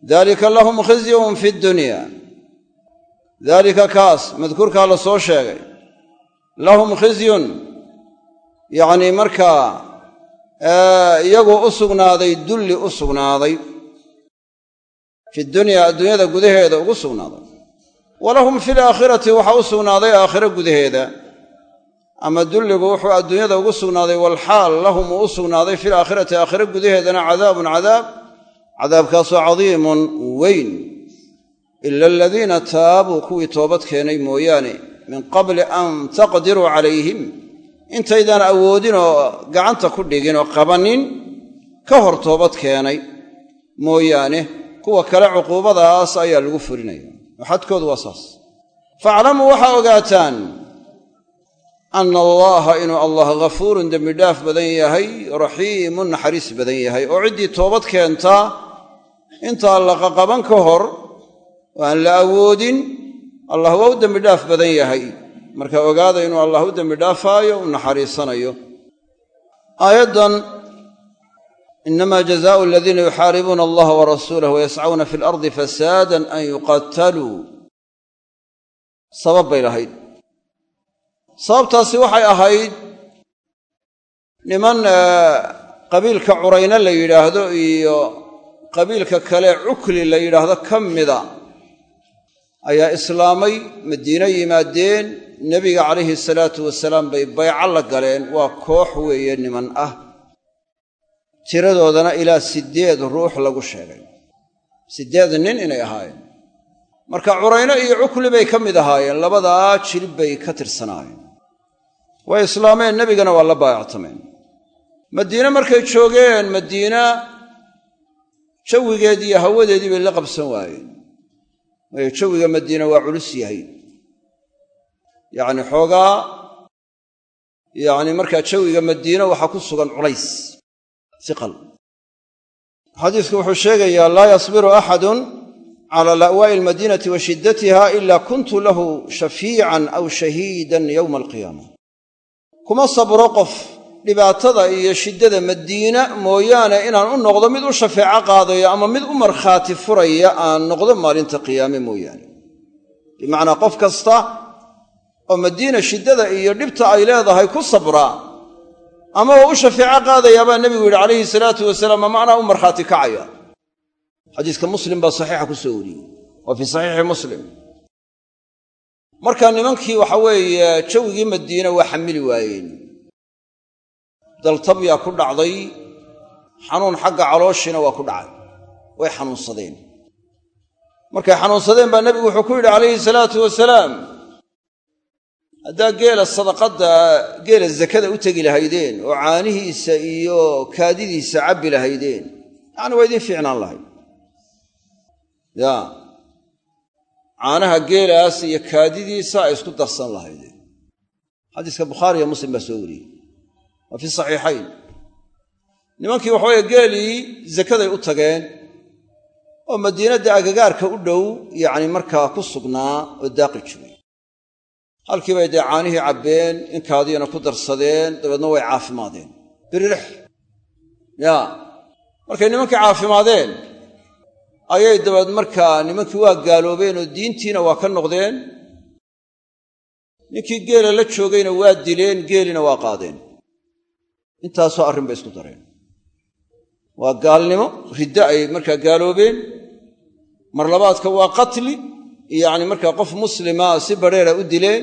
dalika lahum khizyun fi dunya daalika kaas madkuurkaa la soo sheegay lahum khizyun yacnii markaa iyagoo u sugnaaday dulli u sugnaaday fi dunyaa adduunyada gudaheeda ugu sugnaaday walahum fi laakhirati waxaa u sugnaaday aakhiro gudaheeda. Ama dulligu wuxuu adduunyada ugu sugnaaday walxaal lahum uu u sugnaaday fi laakhirati aakhiro gudaheedana cadaabun cadaab. Cadaabkaasoo cadiimun weyn. Ila aladiina taabuu kuwii toobad keenay mooyaane min qabli an taqdiruu calayhim. Intaydaan awoodin oo gacanta ku dhigin oo qabannin ka hor toobad keenay mooyaane kuwa kale cuquubadaas ayaa lagu furinaya. Oo xadkoodu waa saas. Faaclamuu waxaa ogaataan ana allaha inuu allah ghafuurun dembidhaaf badan yahay raxiimun naxariis badan yahay. Oo ciddii toobad keentaa intaan la qaqaban ka hor oo aan la awoodin allah waa u dembidhaaf badan yahay. Marka ogaada inuu allah u dembidhaafaayo u naxariisanayo. Aayaddan inama jazaau aladiina yuxaaribuuna allaha warasuulah wayascauna fi alardi fasaadan an yuqataluu sabab bay lahayd sababtaasi waxay ahayd niman qabiilka curayna la yidhaahdo iyo qabiilka kale cukli la yidhaahdo ka mida ayaa islaamay madiino yimaadeen nebiga calayhi salaatu wasalaam bay bayco la galeen waa koox weeye niman ah tiradoodana ilaa siddeed ruux lagu sheegay. Siddeed nin inay ahaayeen. Marka curayno iyo cukli bay ka mid ahaayeen labadaa jilib bay ka tirsanaayeen. Way islaameen nebigana waa la baayactameen. Madiine markay joogeen madiina jawigeedii iyo hawadeedii bay la qabsan waayeen. Waayo jawiga madiina waa culus yahay. Yacni xoogaa yacni markaa jawiga madiina waxaa ku sugan culays xadiisku wuxuu sheegayaa laa yasbiru axadun cala la'waa'i almadiinati wa shiddatiha ila kuntu lahu shafiican aw shahiidan yowma alqiyaama. Kuma sabro qof dhibaatada iyo shiddada madiina mooyaane inaan u noqdo mid u shafeeco qaadayo ama mid u markhaati furaya aan noqdo maalinta qiyaame mooyaane. Bimacnaa qof kasta oo madiina shiddada iyo dhibta ay leedahay ku sabraa ama waa u shafeeco qaadayaa baa nebigu yidhi calayhi salaatu wasalaam ama anaa u markhaati kacaya? Xadiiska muslim baa saxiixa ku soo wariyey. Waa fii saxiixi muslim. Marka nimankii waxa weeye jawigii madiina waa xamili waayeen. Daltabyaa ku dhacday xanuun xagga calooshiina waa ku dhacay. Way xanuunsadeen. Markay xanuunsadeen baa nebigu wuxuu ku yidhi calayhi salaatu wasalaam haddaa geela sadaqadda geela zakada u tegi lahaydeen oo caanihiisa iyo kaadidiisa cabbi lahaydeen yacni waa idiin fiicnaan lahayd. Ya. Caanaha geelaas iyo kaadidiisa ay isku darsan lahaydeen. Xadiiska bukhaariiyo muslim baa soo wariyey. Waa fii saxiixayn. Nimankii waxaweye geelii zakaday u tageen oo madiinadda agagaarka u dhow yacni markaa ku sugnaa oo daaqi jiray halkii bay dee caanihii cabbeen inkaadiina ku darsadeen dabeedna way caafimaadeen. Biririx. Yaa markay nimankii caafimaadeen ayay dabeed markaa nimankii waa gaaloobeen oo diintiina waa ka noqdeen ninkii geela la joogayna waa dileen geelina waa qaadeen. Intaasoo arrin bay isku dareen. Waa gaalnimo riddo ay markaa gaaloobeen mar labaadka waa qatli yacni markaa qof muslima si badrheera u dileen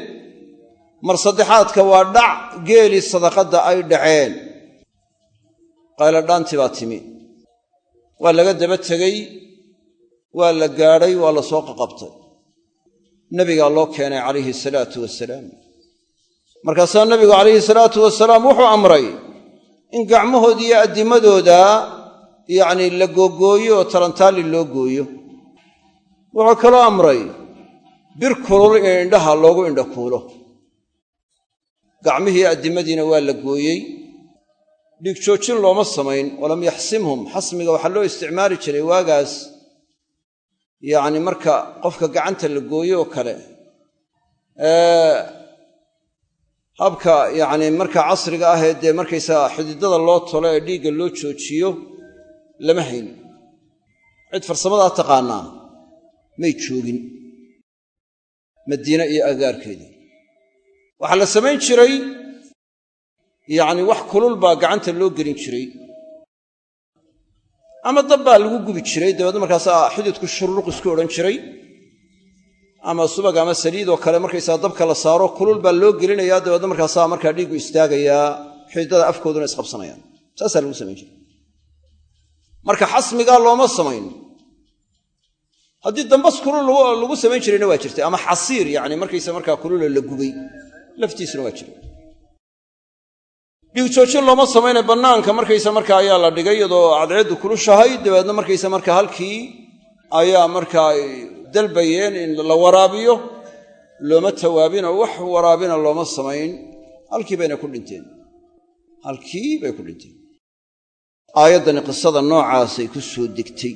mar saddexaadka waa dhac geelii sadaqadda ay dhaceen. Qayladhaantii baa timi. Waa laga daba tegey waa la gaadhay waa la soo qaqabtay. Nebigaa loo keenay calayhi salaatu wasalaam markaasaa nebigu calayhi salaatu wasalaam wuxuu amray in gacmahooda iyo addimadooda yacni la googooyo oo talantaali loo gooyo. Wuxuu kaloo amray bir kulul in indhaha loogu indhakuulo gacmihii addimadiina waa la gooyey. Dhiig joojin looma samayn walam yaxsimhum. Xasmiga waxaa loo isticmaali jiray waagaas. Yacni marka qofka gacanta la gooyo oo kale. Habka yacni marka casriga ahee dee markaysaga xididada loo tolo ee dhiigga loo joojiyo lama hayn. Cid farsamadaa taqaanaa may joogin. Madiine iyo agaarkeedii waxaa la samayn jiray yacni wax kulul baa gacanta loo gelin jiray. Ama dab baa lagu gubi jiray dabeedna markaasaa xididku shurruq isku odhan jiray. Ama subag ama saliid oo kale markaysaa dabka la saaro kulul baa loo gelinayaa dabeedna markaasaa markaa dhiiggu istaagayaa xididada afkooduna isqabsanayaan saasaa lagu samayn jiray. Marka xasmigaa looma samayn. Haddii dambas kulul lagu samayn jirayna waa jirtay ama xasiir yani markaysa markaa kulula la gubay laftiisuna waa jiray dhiig joojin looma samayne bannaanka markaysa marka ayaa la dhigay iyadoo cadceeddu kulushahay dabeedna markaysa marka halkii ayaa markaa dalbayeen in la waraabiyo looma tawaabinoo wax waraabina looma samayn. Halkii bayna ku dhinteen. Halkii bay ku dhinteen. Aayaddani qisada noocaasay ku soo degtay.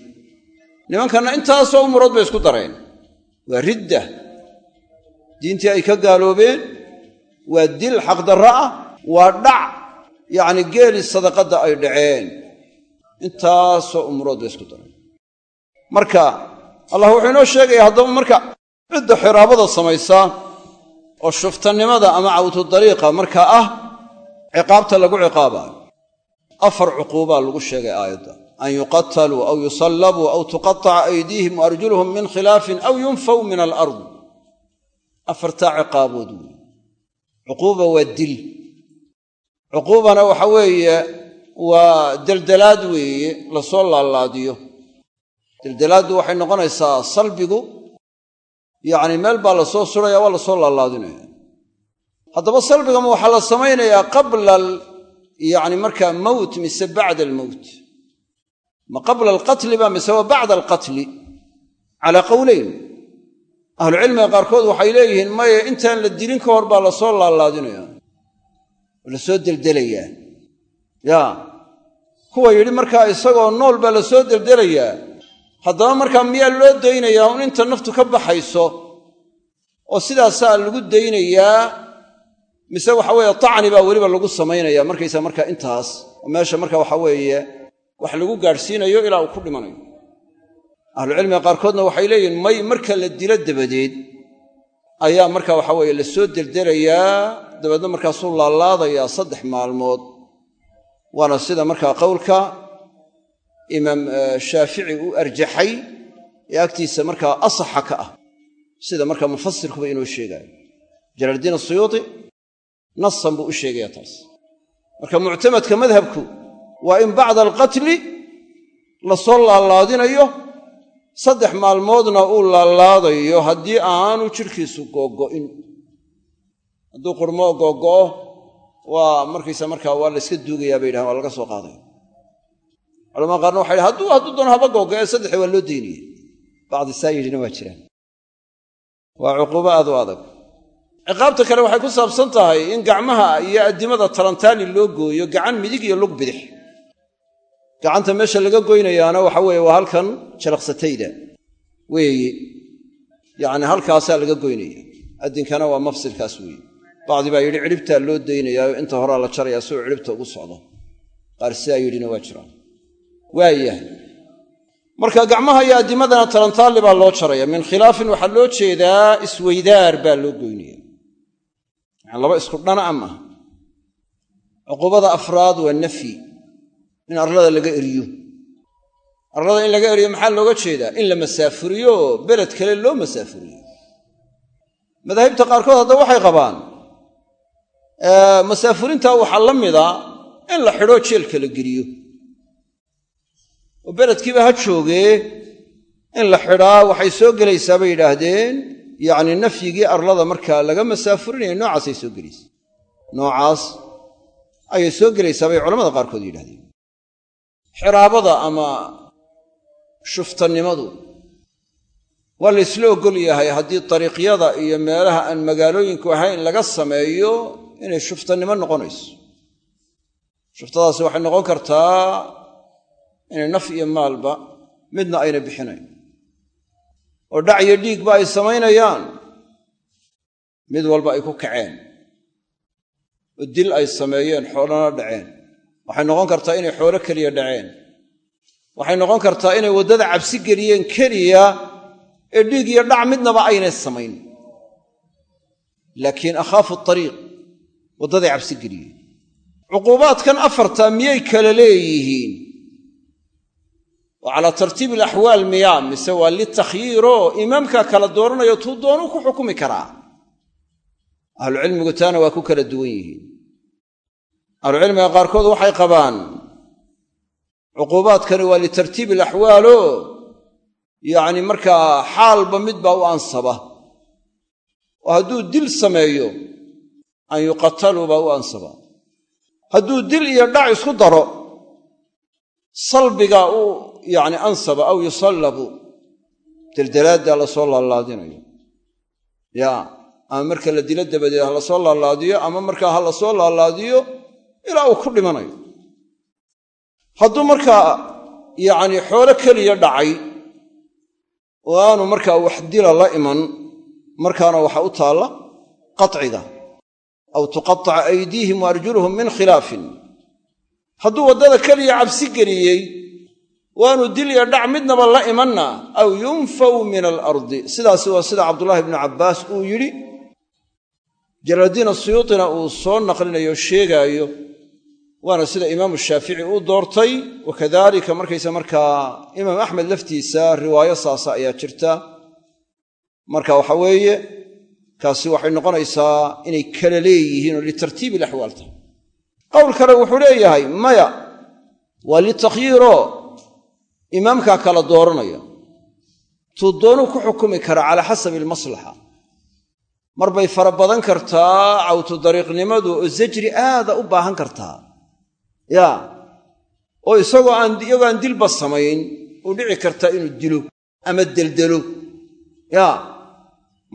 Nimankanna intaasoo umurood bay isku dareen. Waa ridda. Diintii ay ka gaaloobeen waa dil xaqdarra ah waa dhac yacni geeli sadaqadda ay dhaceen. Intaasoo umurood bay isku dareen. Marka allah wuxuu inoo sheegaya haddaba marka cidda xiraabada samaysaa oo shuftannimada ama cawtu dariiqa markaa ah ciqaabta lagu ciqaabaayo. Afar cuquubaa lagu sheegay aayadda. An yuqataluu aw yusallabuu aw tuqataca aydiihim wa arjuluhum min khilaafin aw yunfaw min alard. Afartaa ciqaabood. weeye cuquuba waa dil. Cuquubana waxa weeye waa deldelaad weeye la soo laalaadiyo. Deldelaaddu waxay noqonaysaa salbigu yacni meel baa la soo suraya waa la soo laalaadinaya haddaba salbigama waxaa la samaynayaa qabla yacni markaa mowt mise bacda almowt ma qabla alqatli ba mise waa bacda alqatli calaa qowleyn ahlucilmiga qaarkood waxay leeyihiin maya intaan la dilin ka hor baa la soo laalaadinaya oo la soo deldelayaa. Ya kuwa yidhi markaa isagoo nool baa la soo deldelayaa. Haddaba markaa miyaa loo daynayaa un inta naftu ka baxayso oo sidaasaa lagu daynayaa mise waxa weeye tacni baa weliba lagu samaynaya markaysa markaa intaas oo meesha marka waxa weeye wax lagu gaadhsiinayo ilaa uu ku dhimanayo ahlucilmiga qaarkoodna waxay leeyihiin may marka la dilo dabadeed ayaa marka waxa weeye la soo deldelayaa dabeedna markaasuu laalaadayaa saddex maalmood. Waana sida markaa qowlka imaam shaafici u arjaxay ee agtiisa markaa asaxa ka ah sida markaa mufasirkuba inoo sheegaayo. Jalaaldiin asuyuuti nasan buu u sheegaya taas. Marka muctamadka madhabku waa in bacda alqatli la soo laalaadinayo saddex maalmoodna uu laalaadayo haddii aanu jidhkiisu googo'in hadduu qurmoo googo'o waa markaysa markaa waa layska duugayaa bay yidhahan waa laga soo qaadaya. Culamada qaarna waxay yidhahan hadduu hadduu doono haba googo'e saddexe waa loo daynaya bacdi saa waa jiraan. Waa cuquubo aad u adag. Ciqaabta kale waxay ku saabsan tahay in gacmaha iyo addimada talantaali loo gooyo gacan midig iyo lug bidix gacanta meesha laga goynayaana waxa weeye waa halkan jalaqsatayda. Weeye yacni halkaasaa laga goynaya. Addinkana waa mafsilkaas weeye bacdi baa yidhi cidhibtaa loo daynayaayo inta horaa la jarayaa si cidhibta ugu socdo. Qaar sidaa yidhina waa jiraan. Waayahay marka gacmaha iyo addimadana talantaalli baa loo jaraya. Min khilaafin waxaa loo jeedaa isweydaar baa loo goynaya laba isku dhana'a maaha cuqubada afraad waa nafyi in arlada laga eriyo. Arlada in laga eriyo maxaa looga jeedaa? In la masaafuriyo beled kale loo masaafuriyo. Madaahibta qaarkood hadda waxay qabaan masaafurintaa waxaa la mida in la xidhoo jeelka la geliyo. Oo beledkiiba ha joogee in la xidhaa waxay soo gelaysaa bay yidhaahdeen. Yacni nafyigii arlada markaa laga masaafurinaya noocaasay soo gelaysaa. Noocaas ayay soo gelaysaa bay culamada qaarkood yidhahdeen xiraabada ama shuftannimadu waa la ysla oggol yahay haddii dariiqyada iyo meelaha aan magaalooyinku ahayn laga sameeyo inay shuftannimo noqonayso. Shuftadaasi waxay noqon kartaa inay naf iyo maalba midna ayna bixinayn. Oo dhac iyo dhiigba ay samaynayaan mid walba ay ku kaceen. Oo dil ay sameeyeen xoolana dhaceen waxay noqon kartaa inay xoolo keliya dhaceen. Waxay noqon kartaa inay waddada cabsi geliyeen keliya ee dhiig iyo dhac midnaba aynay samayn. Laakiin akhaafu ariiq waddaday cabsi geliyeen. Cuquubaadkan afartaa miyay kala leeyihiin? Oo calaa tartiibi alaxwaal miyaa mise waa litakhyiiroo imaamkaa kala dooranayo tuu doonuu ku xukumi karaa. Ahlucilmigu taana waa ku kala duwan yihiin ahlucilmiga qaarkood waxay qabaan cuquubaadkani waa litartiibi alaxwaalo yacni markaa xaalba midbaa u ansaba. Oo hadduu dil sameeyo an yuqataluu baa u ansaba. Hadduu dil iyo dhac isku daro salbigaa u yacni ansaba aw yusallabu. Deldelaaddaa la soo laalaadinayo. Ya ama marka la dilo dabadeed ha la soo laalaadiyo ama markaa ha la soo laalaadiyo ilaa uu ku dhimanayo. Hadduu markaa yacni xoolo keliya dhacay oo aanu markaa wax dila la iman markaana waxaa u taalla qaciga aw tuqataca aydiihim wa arjuluhum min khilaafin. Hadduu waddada keliya cabsi geliyey waanu dil iyo dhac midnaba la imanna aw yunfaw min alardi sidaasi waa sida cabdullaahi ibnu cabbaas uu yidhi jalaaldiin asuyuutina uu soo naqlinayo sheegaayo waana sida imaamu shaafici u doortay wakadalika markaysa markaa imaam axmed laftiisa riwaayo saasa ayaa jirta. Marka waxa weeye kaasi waxay noqonaysaa inay kala leeyihiin oo litartiibi ilaxwaal tahay. Qowl kale wuxuu leeyahay maya waa litakhyiiro imaamkaa kala dooranaya. Tuu doonuu ku xukumi karaa calaa xasabi almaslaxa. Mar bay fara badan kartaa cawtu dariiqnimadu oo zajri aada u baahan kartaa ya oo isagoo aan iyagoo aan dilba samayn uu dhici kartaa inuu dilo ama deldelo. Ya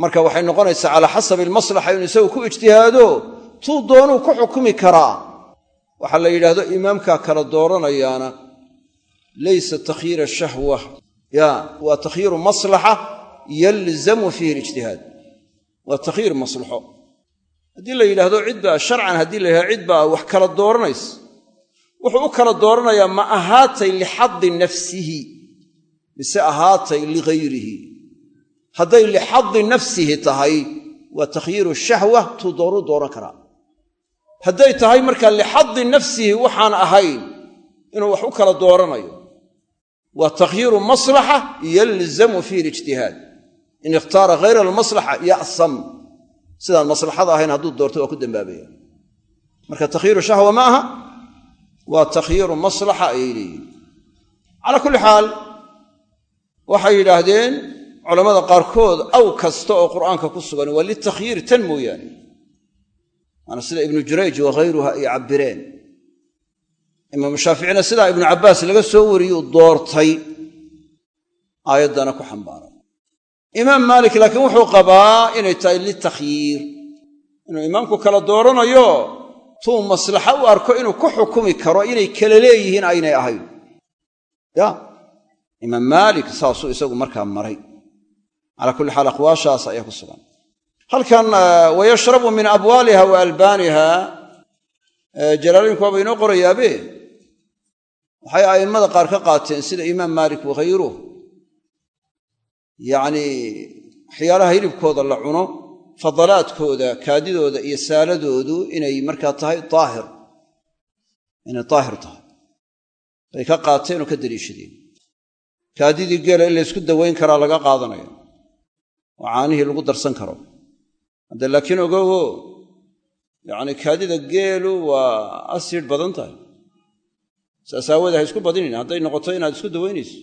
marka waxay noqonaysaa calaa xasabi almaslaxa inuu isagu ku ijtihaado tuu doonuu ku xukumi karaa. Waxaa la yidhaahdo imaamkaa kala dooranayaana laysa takhyiira shahwa. Ya waa takhyiiru maslaxa yalzamu fiihi alijtihaad. Waa takhyiir maslaxo. Haddii la yidhaahdo cid baa sharcan haddii la yidhahdo cid baa wax kala dooranaysa wuxuu u kala dooranayaa ma ahaatay lixadi nafsihi mise ahaatay ligayrihi? Hadday lixadi nafsihi tahay waa takhyiiru shahwa tuu doonuu dooran karaa. Hadday tahay markaa lixadi nafsihi waxaan ahayn inuu wax u kala dooranayo. Waa takhyiiru maslaxa yalzamu fiihi alijtihaad in ikhtaara hayra almaslaxa ya'sam. Sidaan maslaxada ahayn hadduu doorto waa ku dambaabaya. Marka takhyiiru shahwa ma aha waa takhyiiru maslaxa ayay leeyihiin calaa kulli xaal waxay yidhaahdeen culammada qaarkood aw kasta oo qur'aanka ku sugan waa litakhyiir tan mooyaane. Waana sida ibnu jurayj waghayruha ay cabbireen. Imaamu shaaficina sidaa ibnu cabbaas laga soo wariyuu doortay aayaddana ku xambaaray. Imaam maalik laakiin wuxuu qabaa inay tahay litakhyiir inuu imaamku kala dooranayo tuu maslaxa u arko inuu ku xukumi karo inay kala leeyihiin aynay ahayn. Ya imaam maalik saasuu isagu markaa maray. Calaa kulli xaal aqwaashaas ayaa ku sugan. Halkan wayashrabu min abwaaliha wa albaaniha. Jalaalinku waaba inoo qorayaabe? Waxay a'immada qaar ka qaateen sida imaam maalik wakhayruh yacnii waxyaalaha hilibkooda la cuno fadalaadkooda kaadidooda iyo saaladoodu inay markaa tahay daahir. Inay daahir tahay. Bay ka qaateen oo ka daliishadeen kaadidii geela in laysku dawayn karaa laga qaadanayo. Oo caanihii lagu darsan karo. Hadde laakiin ogowo yacni kaadida geelu waa asiir badan tahay. Saas aawoodee ha isku badinin. Hadday noqoto inaad isku dawaynayso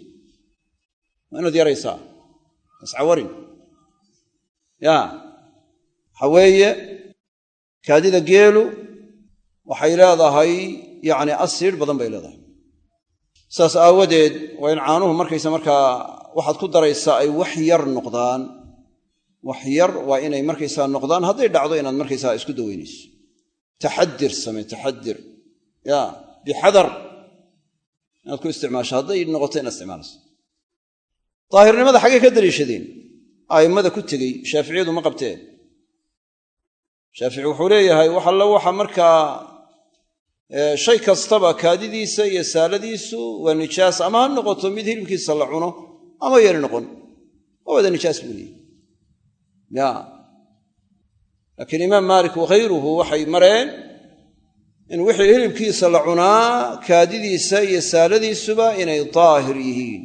waa inaad yaraysaa. Ascawarin ya waxa weeye kaadida geelu waxay leedahay yacni asiir badan bay leedahay. Saas aawadeed waa in caanuhu markaysa markaa waxaad ku daraysaa ay wax yar noqdaan. Wax yar waa inay markaysaa noqdaan hadday dhacdo inaad markaysaa isku dawaynayso taxadir samee taxadir. Ya bixadar. Inaad ku isticmaasho hadday noqoto inaad isticmaalayso daahirnimada xaggay ka daliishadeen a'immada ku tegey shaaficiyadu ma qabteen shaafici wuxuu leeyahay wax allo waxa markaa shay kastaba kaadidiisa iyo saaladiisu waa nijaas ama ha noqoto mid hilibkiisa la cuno ama yeena noqon. Wada nijaas buu leeyahy ya. Laakiin imaam maalik wakhayruhu waxay mareen in wixii hilibkiisa la cunaa kaadidiisa iyo saaladiisuba inay daahir yihiin.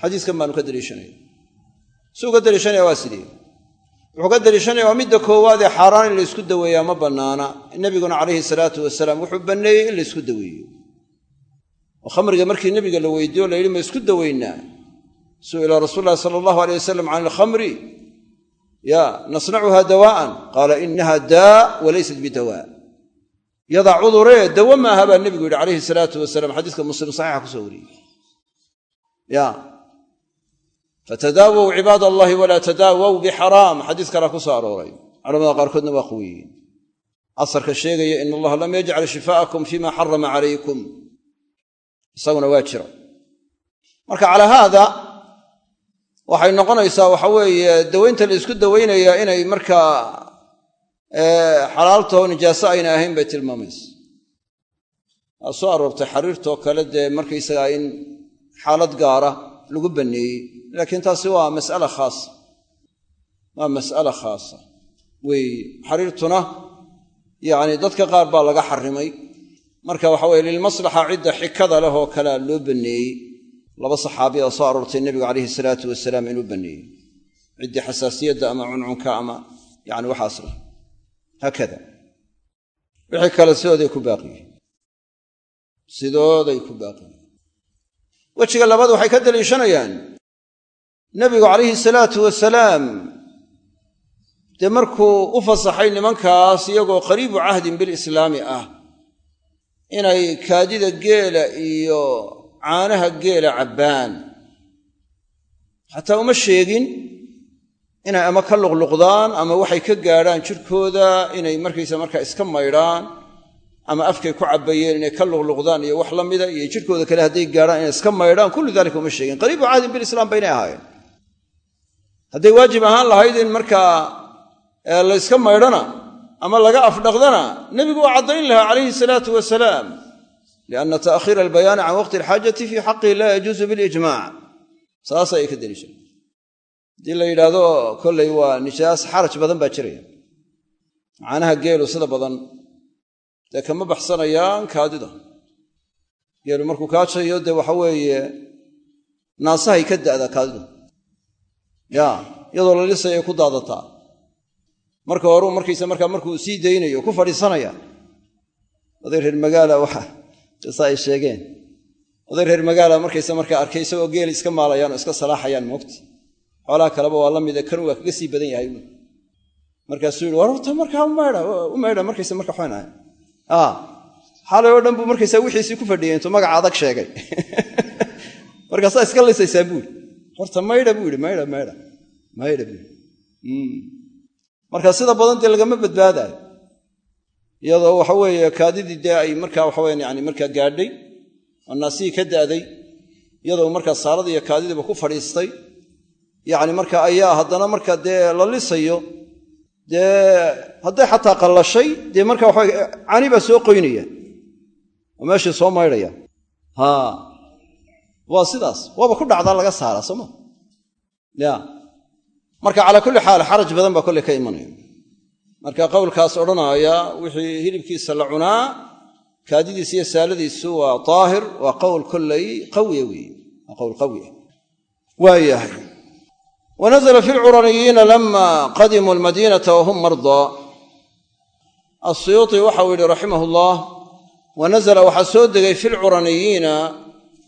Xadiiskan baanu ka daliishanaya suu ka daliishanaya waa sidee wuxuu ka daliishanaya waa midda koowaadee xaaraan in laysku daweeyaa ma bannaana. Nebiguna calayhi salaatu wasalaam wuxuu banneeyey in laysku daweeyo. Oo khamriga markii nebiga la weydiiyo la yidhi ma isku daweynaa? Su'ila rasuul llahi sala allahu aleyh wasalam can alkhamri ya nasnacuha dawaa'an qaala inaha daa walaysat bidawaa. Yadaa cuduree dawo maaha baa nebigu yidhi calayhi salaatu wasalaam. Xadiiska muslim saxiixa ku soo wariyey fatadaawow cibaad allahi walaa tadaawow bixaraam xadiis kalea ku soo arooray culamada qaarkoodna waa quweeyeen asarka sheegaya in allaha lam yajcal shifaa'akum fima xarama calaykum isaguna waa waxay noqonaysaa waxa weeye dawaynta la isku dawaynayaa inay markaa xalaaltao nijaaso ayna ahayn bay tilmaamaysa waa soo aroortay xariirtoo kale dee markaysagaa in xaalad gaara lagu banneeyey laakiin taasi waa mas'ala khaasa waa mas'ala khaasa. Weeye xariirtuna yacni dadka qaar baa laga xarimay. Marka waxa weye lilmaslaxa cidda xikada leh oo kalea loo banneeyey laba saxaabi oo soo aroortay nebigu calayhi salaatu wasalaam inuu banneeyey ciddii xasaasiyadda ama cuncunka ama yani waxaas leh wejiga labaad waxay ka daliishanayaan. Nebigu calayhi salaatu wasalaam dee markuu u fasaxay nimankaas iyagoo qariibu cahdin bilislaami ah inay kaadida geela iyo caanaha geela cabbaan. Xataa uma sheegin inay ama ka luqluqdaan ama waxay ka gaadhaan jirkooda inay markaysa markaa iska maydhaan ama afkay ku cabbayeen inay ka luqluqdaan iyo wax la mida iyo jirkooda kale hadday gaadhaan inay iska maydhaan kullu dalika uma sheegin. Qariibu cahdin bilislaam baynay ahaayeen. Hadday waajib ahaan lahayd in markaa la yska maydhana ama laga afdhaqdana nebigu waa caddayn lahaa calayhi salaatu wasalaam lianna ta'khiira albayaani can waqti alxaajati fii xaqihi laa yajuusu bilijmac saas ayay ka deliishan haddii la yidhaahdo kollay waa nijaas xaraj badan baa jiraya. Macaanaha geelu sida badan dee kama baxsanayaan kaadida. Geelu markuu kaajayo dee waxa weeye naasahay ka da'daa kaadidu ya iyadoo la lisayay ku daadataa. Marka horuu markaysa markaa markuu sii daynayo ku fadhiisanaya. Oday reer magaala waxa sa ay sheegeen. Oday reer magaala markaysa markaa arkay isagoo geel iska maalayaan oo iska salaaxayaan moogta xoolaha kaleba waa la mida kan waa kaga sii badan yahay. Markaasuu yihi war horta markaa umaydha u maydha markaysa marka xoonahay xaalay oo dhan buu markaysa wixiisii ku fadhiyay intuu magaca adag sheegay. [LAUGHS] Markaasaa iska lisaysaa buuri horta maydha buu yihi maydha maydha maydha buu yii marka sida badan dee lagama badbaadaayo. Iyadoo waxa weeye kaadidii dee ay markaa waxaweyan yani markaa gaadhay oo naasihii ka da'day iyadoo markaa saaradii iyo kaadidiiba ku fadhiistay yacni marka ayaa haddana marka dee la lisayo dee hadday xataa qallashay dee marka waxa cani baa soo qoynaya. Oo meeshii soo maydhaya. Ha waa sidaas. Waaba ku dhacdaa laga saaraa sooma ya. Marka calaa kulli xaal xaraj badan baa kolley ka imanaya. Marka qowlkaas odhanaaya wixii hilibkiisa la cunaa kaadidiisa iyo saaladiisu waa daahir waa qowl kolley qawiya weeye. Waa qowl qawiya. Waayahay wanazla fi lcuraniyiina lama qadimuu almadiinata wahum mardaa asuyuuti waxau yidhi raximah llah wanazla waxaa soo degay fi lcuraniyiina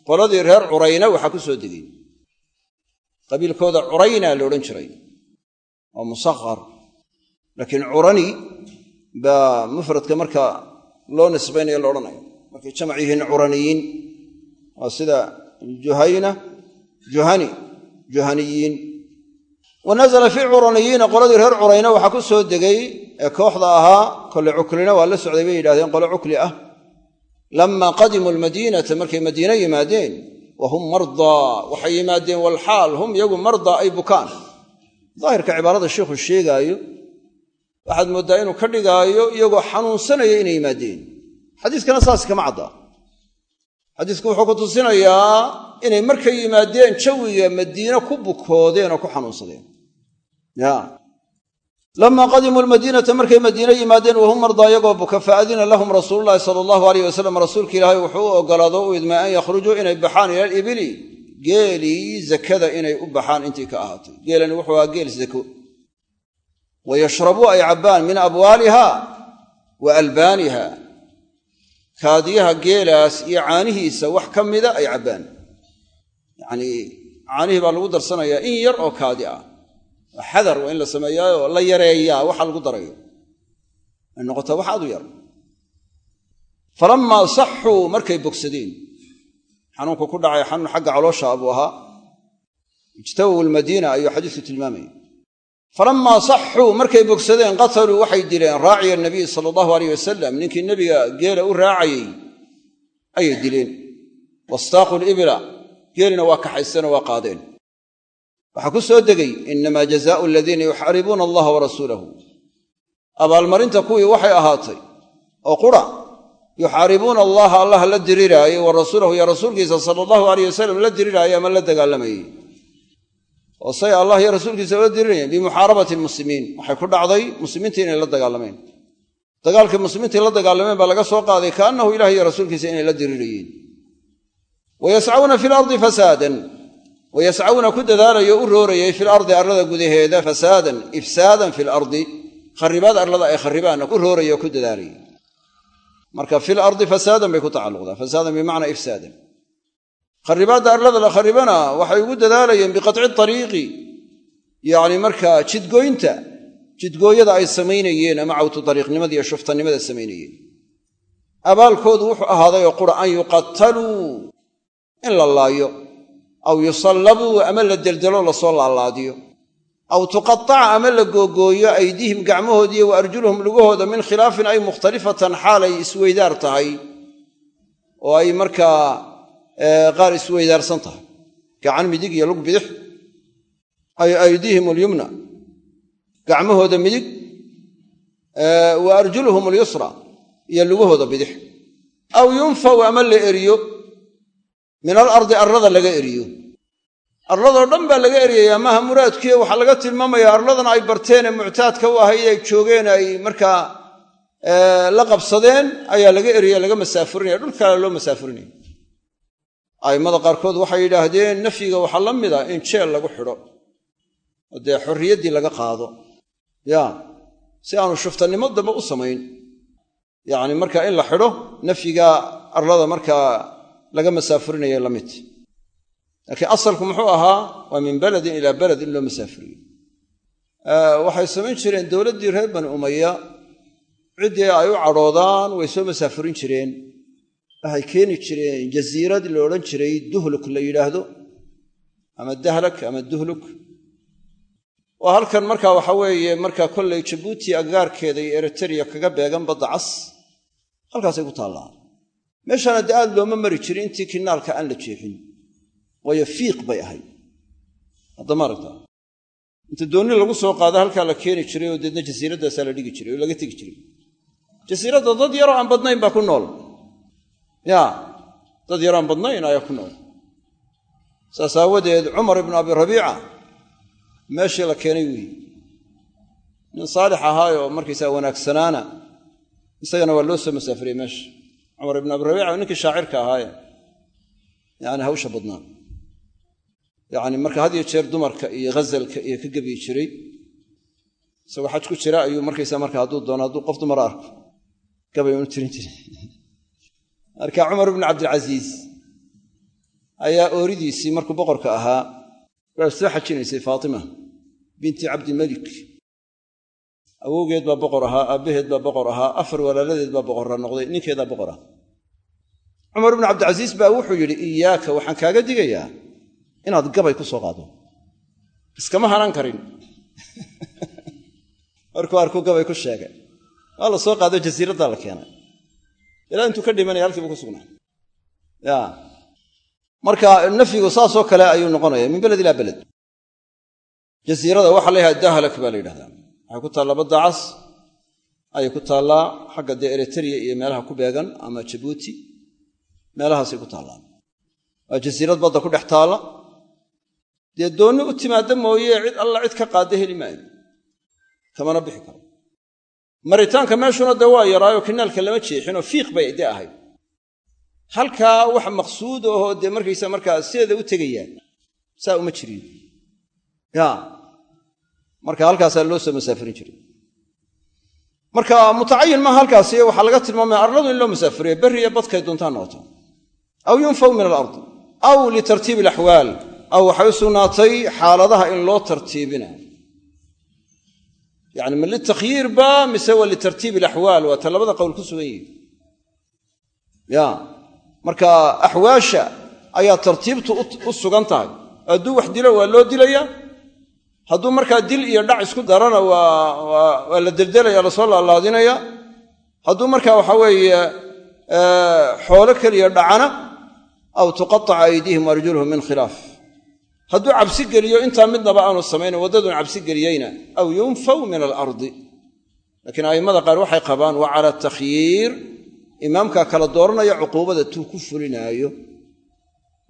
qoladii reer curayna waxaa ku soo degay qabiilkooda curayna la odhan jiray waa musaqar laakiin curani baa mufradka marka loo nisbaynaya la markay jamac yihiin curaniyiin wa nazala fi curaniyiina qoladii reer curayna waxaa ku soo degay ee kooxda ahaa kole cuklina waa la socday bay yidhahdeen qole cukli ah. Lama qadimuu almadiinata markay madiine yimaadeen wa mardaa waxay yimaadeen walxaal hum iyagu mardaa ay bukaan. Daahirka cibaarada sheikhu sheegaayo waxaad mooddaa inuu ka dhigaayo iyagoo xanuunsanaya inay yimaadeen. Xadiiskana saas kama caddaa xadiisku wuxuu ku tusinayaa inay markay yimaadeen jawiga madiine ku bukoodeen oo ku xanuunsadeen ya. Lamaa qadimuu lmadiinata markay madiine yimaadeen wahum mardaa iyagoo buka faadina lahum rasuululahi sala allahu aleyh wasalam rasuulka ilaahay wuxuu u ogolaado u idmaa an yakhrujuu inay baxaan ila alibili geelii zakada inay u baxaan intii ka ahaatay. Geelani wuxuu ahaa geel zako. Wa ay cabbaan min abwaaliha wa albaaniha. Kaadiyaha geelaas iyo caanihiisa wax ka mida ay cabbaan. Yacnii caanihii baa lagu darsanayaa in yar oo kaadi ah xadar waa in la sameeyaayoo la yareeyaa waxa lagu darayo. Ay noqotaa wax aad u yar. Falammaa saxuu markay bogsadeen. Xanuunku ku dhacay xanuun xagga caloosha buu ahaa. Ijtawow lmadiina ayuu xadiisku tilmaamaya falammaa saxuu markay bogsadeen qataluu waxay dileen raaciya nabiy sala allahu aleyh wasalam ninkii nebiga geela u raacayey ayay dileen. Wastaaquu libila geelina waa kaxaysteenoo waa qaadeen waxaa ku soo degay inamaa jazaau aladiina yuxaaribuuna allaha wa rasuulahu. Abaalmarinta kuwii waxay ahaatay oo qura yuxaaribuuna allaha allah la diriraayo wa rasuulahu iyo rasuulkiisa sala allahu aleyh wasalam la diriraayo ama la dagaalamayey oo say allah iyo rasuulkiisa ula dirinayeen bimuxaarabati almuslimiin waxay ku dhacday muslimiinta inay la dagaalameen. Dagaalkii muslimiintai la dagaalameen baa laga soo qaaday kaannahu ilah iyo rasuulkiisa inay la dirirayeen wayascawna fi lardi fasaadan wayascawna ku dadaalayo u roorayay fi lardi arlada gudaheeda fasaadan ifsaadan fi lardi kharibaad arlada ay kharibaanna u rooraya ku dadaalayay marka fi lardi fasaadan bay ku tacalluqdaa fasaadan bimacnaa ifsaadan kharibaadda arlada la kharibana waxay ugu dadaalayeen biqatci ariiqi yacni markaa jidgoynta jidgooyada ay samaynayeen ama cawtu dariiqnimada iyo shuftanimada samaynayeen abaalkoodu wuxuu ahaaday oo qura an yuqataluu in la laayo aw yusallabuu ama la deldelo la soo laalaadiyo. Aw tuqataca ama la googooyo aydiihim gacmahoodiiyo wa arjuluhum lugahooda min khilaafin ay mukhtalifatan xaalay isweydaar tahay oo ay markaa qaar isweydaarsan tahay. Gacan midig iyo lug bidix. Ay aydiihim alyumna gacmahooda midig. Wa arjuluhum alyusra iyo lugahooda bidix. Aw yunfaw ama la eriyo min alardi arlada laga eriyo. Arladoo dhan baa laga eryayaa maaha muraadkiiyo waxaa laga tilmaamayaa arladan ay barteenee muctaadka u ahayd ay joogeen ay markaa la qabsadeen ayaa laga eryaya laga masaafurinaya. Dhul kale loo masaafurinaya. A'immada qaarkood waxay yidhaahdeen nafyiga waxaa la mid a in jeel lagu xidho oo dee xorriyaddii laga qaado. Ya si aanu shuftannimo dambe u samayn. Yacni markaa in la xidho nafyiga arlada markaa laga masaafurinaya la mid. Laakiin asalku muxuu ahaa waa min beledin ilaa beled in loo masaafuriyo waxay samayn jireen dowladdii reer bani umaya ciddii ay u cadhoodaan way soo masaafurin jireen. Waxay keeni jireen jasiirad la odhan jiray duhluk la yidhaahdo ama dahlak ama duhluk. Oo halkan markaa waxa weeye markaa kollay jabuuti agagaarkeeda iyo eritrea kaga beegan badda cas halkaasay ku taallaan meeshaana dee aad looma mari jirin intii kinaalka aan la jeexin waayo fiiq bay ahayd. Haddama aragtaa inta doonni lagu soo qaado halkaa la keeni jiray oo deedna jasiiraddaasaa la dhigi jiray oo laga tegi jiray. Jasiiradda dad yaroo aan badnayn baa ku nool. Ya dad yaroo aan badnayn ayaa ku nool. Saas aawadeed cumar ibnu abi rabiica meeshii la keenay weeye nin saalix ahaayoo markaysaa wanaagsanaana isagana waa loo soo masaafiriyey meesha cumar ibnu abi rabiica ninkii shaacirka ahaaye. Yani hawsha badnaa. Yani marka had iyo jeer dumarka iyo ghazalka iyo ka gebyi jiray isagoo xaj ku jira ayuu markaysa marka hadduu doono hadduu qof dumara arko gabay unu tirin jiray. Marka cumar ibnu cabdilcasiis ayaa ooridiisii markuu boqorka ahaa waa soo xajinaysay faatima binti cabdimelik awowgeed baa boqor ahaa aabbaheed baa boqor ahaa afar walaaladeed baa boqorra noqday ninkeedaa boqor ah cumar ibnu cabdilcasiis baa wuxuu yidhi iyaaka waxaan kaaga digayaa inaad gabay ku soo qaado. Iskama hanan karin. [LAUGHS] Markuu arkuu gabay ku sheegay. Waa la soo qaado jasiiraddaa la keenay. Ilaa intuu ka dhimanaya halkiibu ku sugnaa. Marka nafyigu saasoo kale ayuu noqonaya min beled ilaa beled. Jasiirada waxaa la yidhahda dahlak baa la yidhahdaa waxay ku taallaa badda cas ayay ku taallaa xagga dee eritrea iyo meelaha ku beegan ama jabuuti meelahaasay ku taallaan. Waa jasiirad badda ku dhex taalla. Dee doonni u timaadda mooye cid alla cid ka qaadda heli maayo. Kamana bixi karo. Maritaanka meeshuna dee waa yaraayo kinaalka lama jeexinoo fiiq bay de ahayd. Halkaa wax maqsuud ahoo dee markaysa markaa sideeda u tegayaan. Saa uma jirin marka halkaasaa loo soo masaafirin jiray. Marka mutacayin maaha halkaasi waxaa laga tilmaamaya arladu in loo masaafiriyo berri iyo badkay doontaa noqoto. Aw yunfaw min alardi aw litartiibi alaxwaal aw waxay u sugnaatay xaaladaha in loo tartiibinayo yani ma litakhyiir ba mise waa litartiibi alaxwaal waa ta labada qowl ku sugan yihi ya marka axwaasha ayaa tartiibtu u sugan tahay. Hadduu wax dilo waa loo dilaya hadduu markaa dil iyo dhac isku darana waa la deldelaya la soo laalaadinaya. Hadduu markaa waxa weeye xoolo keliya dhacana aw tuqataca aydiihim arjuluhum min khilaaf. Hadduu cabsi geliyo intaa midnaba aanu samayno waddadun cabsi geliyeyna aw yunfaw min alardi laakiin a'immada qaar waxay qabaan waa cala takhyiir imaamkaa kala dooranaya cuquubada tuu ku fulinaayo.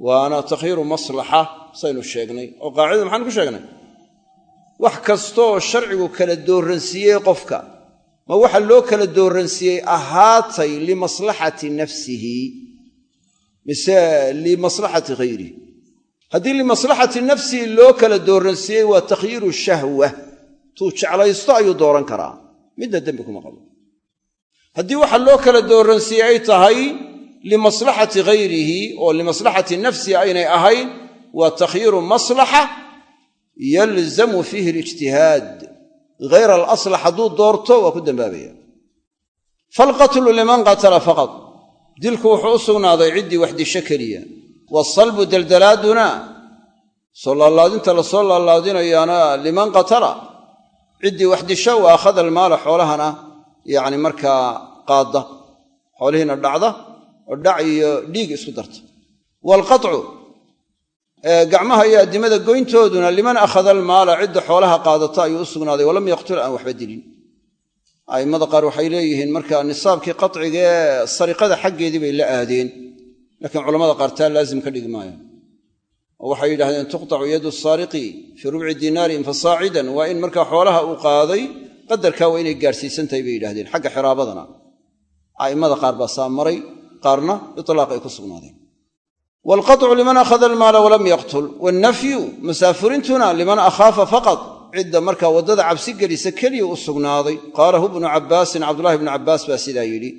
Waana takhyiiru maslaxa saynu sheegnay. Oo qaacidada maxaanu ku sheegnay wax kastooo sharcigu kala dooransiiyey qofka ma waxa loo kala dooransiiyey ahaatay limaslaxati nafsihi mise limaslaxati hayrihi haddii limaslaxati nafsihi loo kala dooransiiyey waa takhyiiru shahwa tuu jeclaysto ayuu dooran karaa. Midna dembi kuma qabo. Haddii waxa loo kala dooransiiyey ay tahay limaslaxati hayrihi oo limaslaxati nafsihi aynay ahayn waa takhyiiru maslaxa yalzamu fiihi alijtihaad. Hayra alaslax hadduu doorto waa ku dambaabaya. Falqatlu liman qatala faqad dilku wuxuu u sugnaaday ciddii wax disho keliya waasalbu deldalaaduna soo laalaadinta la soo laalaadinayaana liman qatala. Ciddii wax disho wa akhada almaala xoolahana yacni markaa qaadda. Xoolihiina dhacda oo dhac iyo dhiig isku darta gacmaha iyo addimada goyntooduna liman akhada almaala cidda xoolaha qaadata ayuu u walam yaqtul aan waxba dilin. A'immada qaar waxay leeyihiin marka nisaabkii qaciga ee sariqada xaggeedii bay la aadeen. Laakiin culamada qaar taa laazim ka dhigi maayaan oo waxay yidhahdeen tuqtacu yadu saariqi fii rubci dinaarin fasaacidan waa in markaa xoolaha uu qaaday qadarkaa waa inay gaadhsiisantahay bay yidhahdeen xagga xiraabadana. A'immada qaar baa saa maray qaarna itlaaq ay ku sugnaadeen waalqaطcu liman akhada almaala walam yaqtul wannafyu masaafurintuna liman akhaafa faqad cidda markaa waddada cabsi gelisa keliya u sugnaaday qaalahu bnu cabbaasin cabdulahi bnu cabbaas baa sidaa yidhi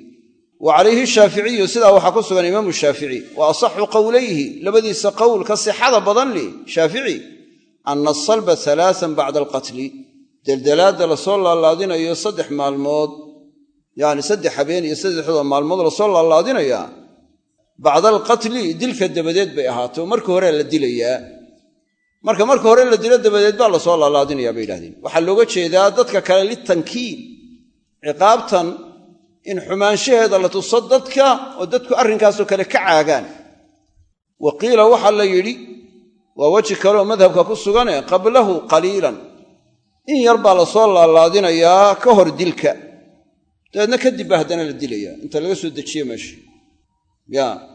wa calayhi shaaficiyu sidaa waxaa ku sugan imaamu shaafici wa asaxu qowlayhi labadiisa qowl ka sixada badan li shaafici ana asalba alaaan bacda alqatli deldelaadda la soo laalaadinayo saddex maalmood yacni saddex habeen iyo saddexdooda maalmood la soo laalaadinayaa bacda alqatli dilka dabadeed bay ahaato. Marka hore la dilayaa marka marka hore la dilo dabadeed baa la soo laalaadinayaa bay yidhahdeen. Waxaa looga jeedaa dadka kale litankiil ciqaabtan in xumaanshaheeda la tuso dadka oo dadku arrinkaasoo kale ka caagaan. Wa qiila waxaa la yidhi waa weji kaleoo madhabka ku sugane qablahu qaliilan. In yar baa la soo laalaadinayaa ka hor dilka. Dabeedna kadib baa haddana la dilayaa. Inta laga soo dejiye meesha ya.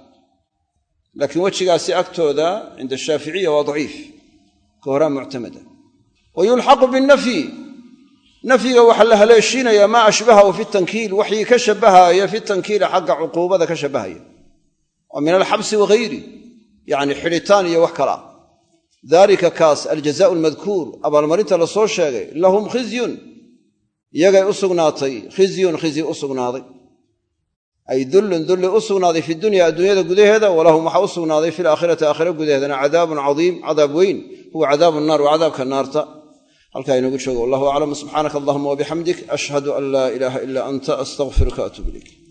Laakiin wejigaasi agtooda cinda shaaficiya waa daciif. Ka horaa muctamada wa yulxaqu binnafyi nafyiga waxaa la haleeshiinayaa maa ashbahahu fi tankiil. Waxii ka shabahaaya fi tankiili xagga cuquubada ka shabahaya. Oo min alxabsi wagayri yacni xidhitaan iyo wax kala. Daalika kaas aljazaau almadkuur. Abaalmarinta la soo sheegay lahum khizyun. Iyagay ay dullun dulli u sugnaaday fi dunya adduunyada gudaheeda walahum waxaa u sugnaaday fi laakhirati aakhira gudaheedana cadaabun cadiim cadaab weyn huwa cadaabu naar waa cadaabka naarta. Halkaa inagu joogo wallahu aclam subxaanaka allahuma wabixamdik ashhadu an laa ilaaha ila anta astaqfiruka atuub ilayk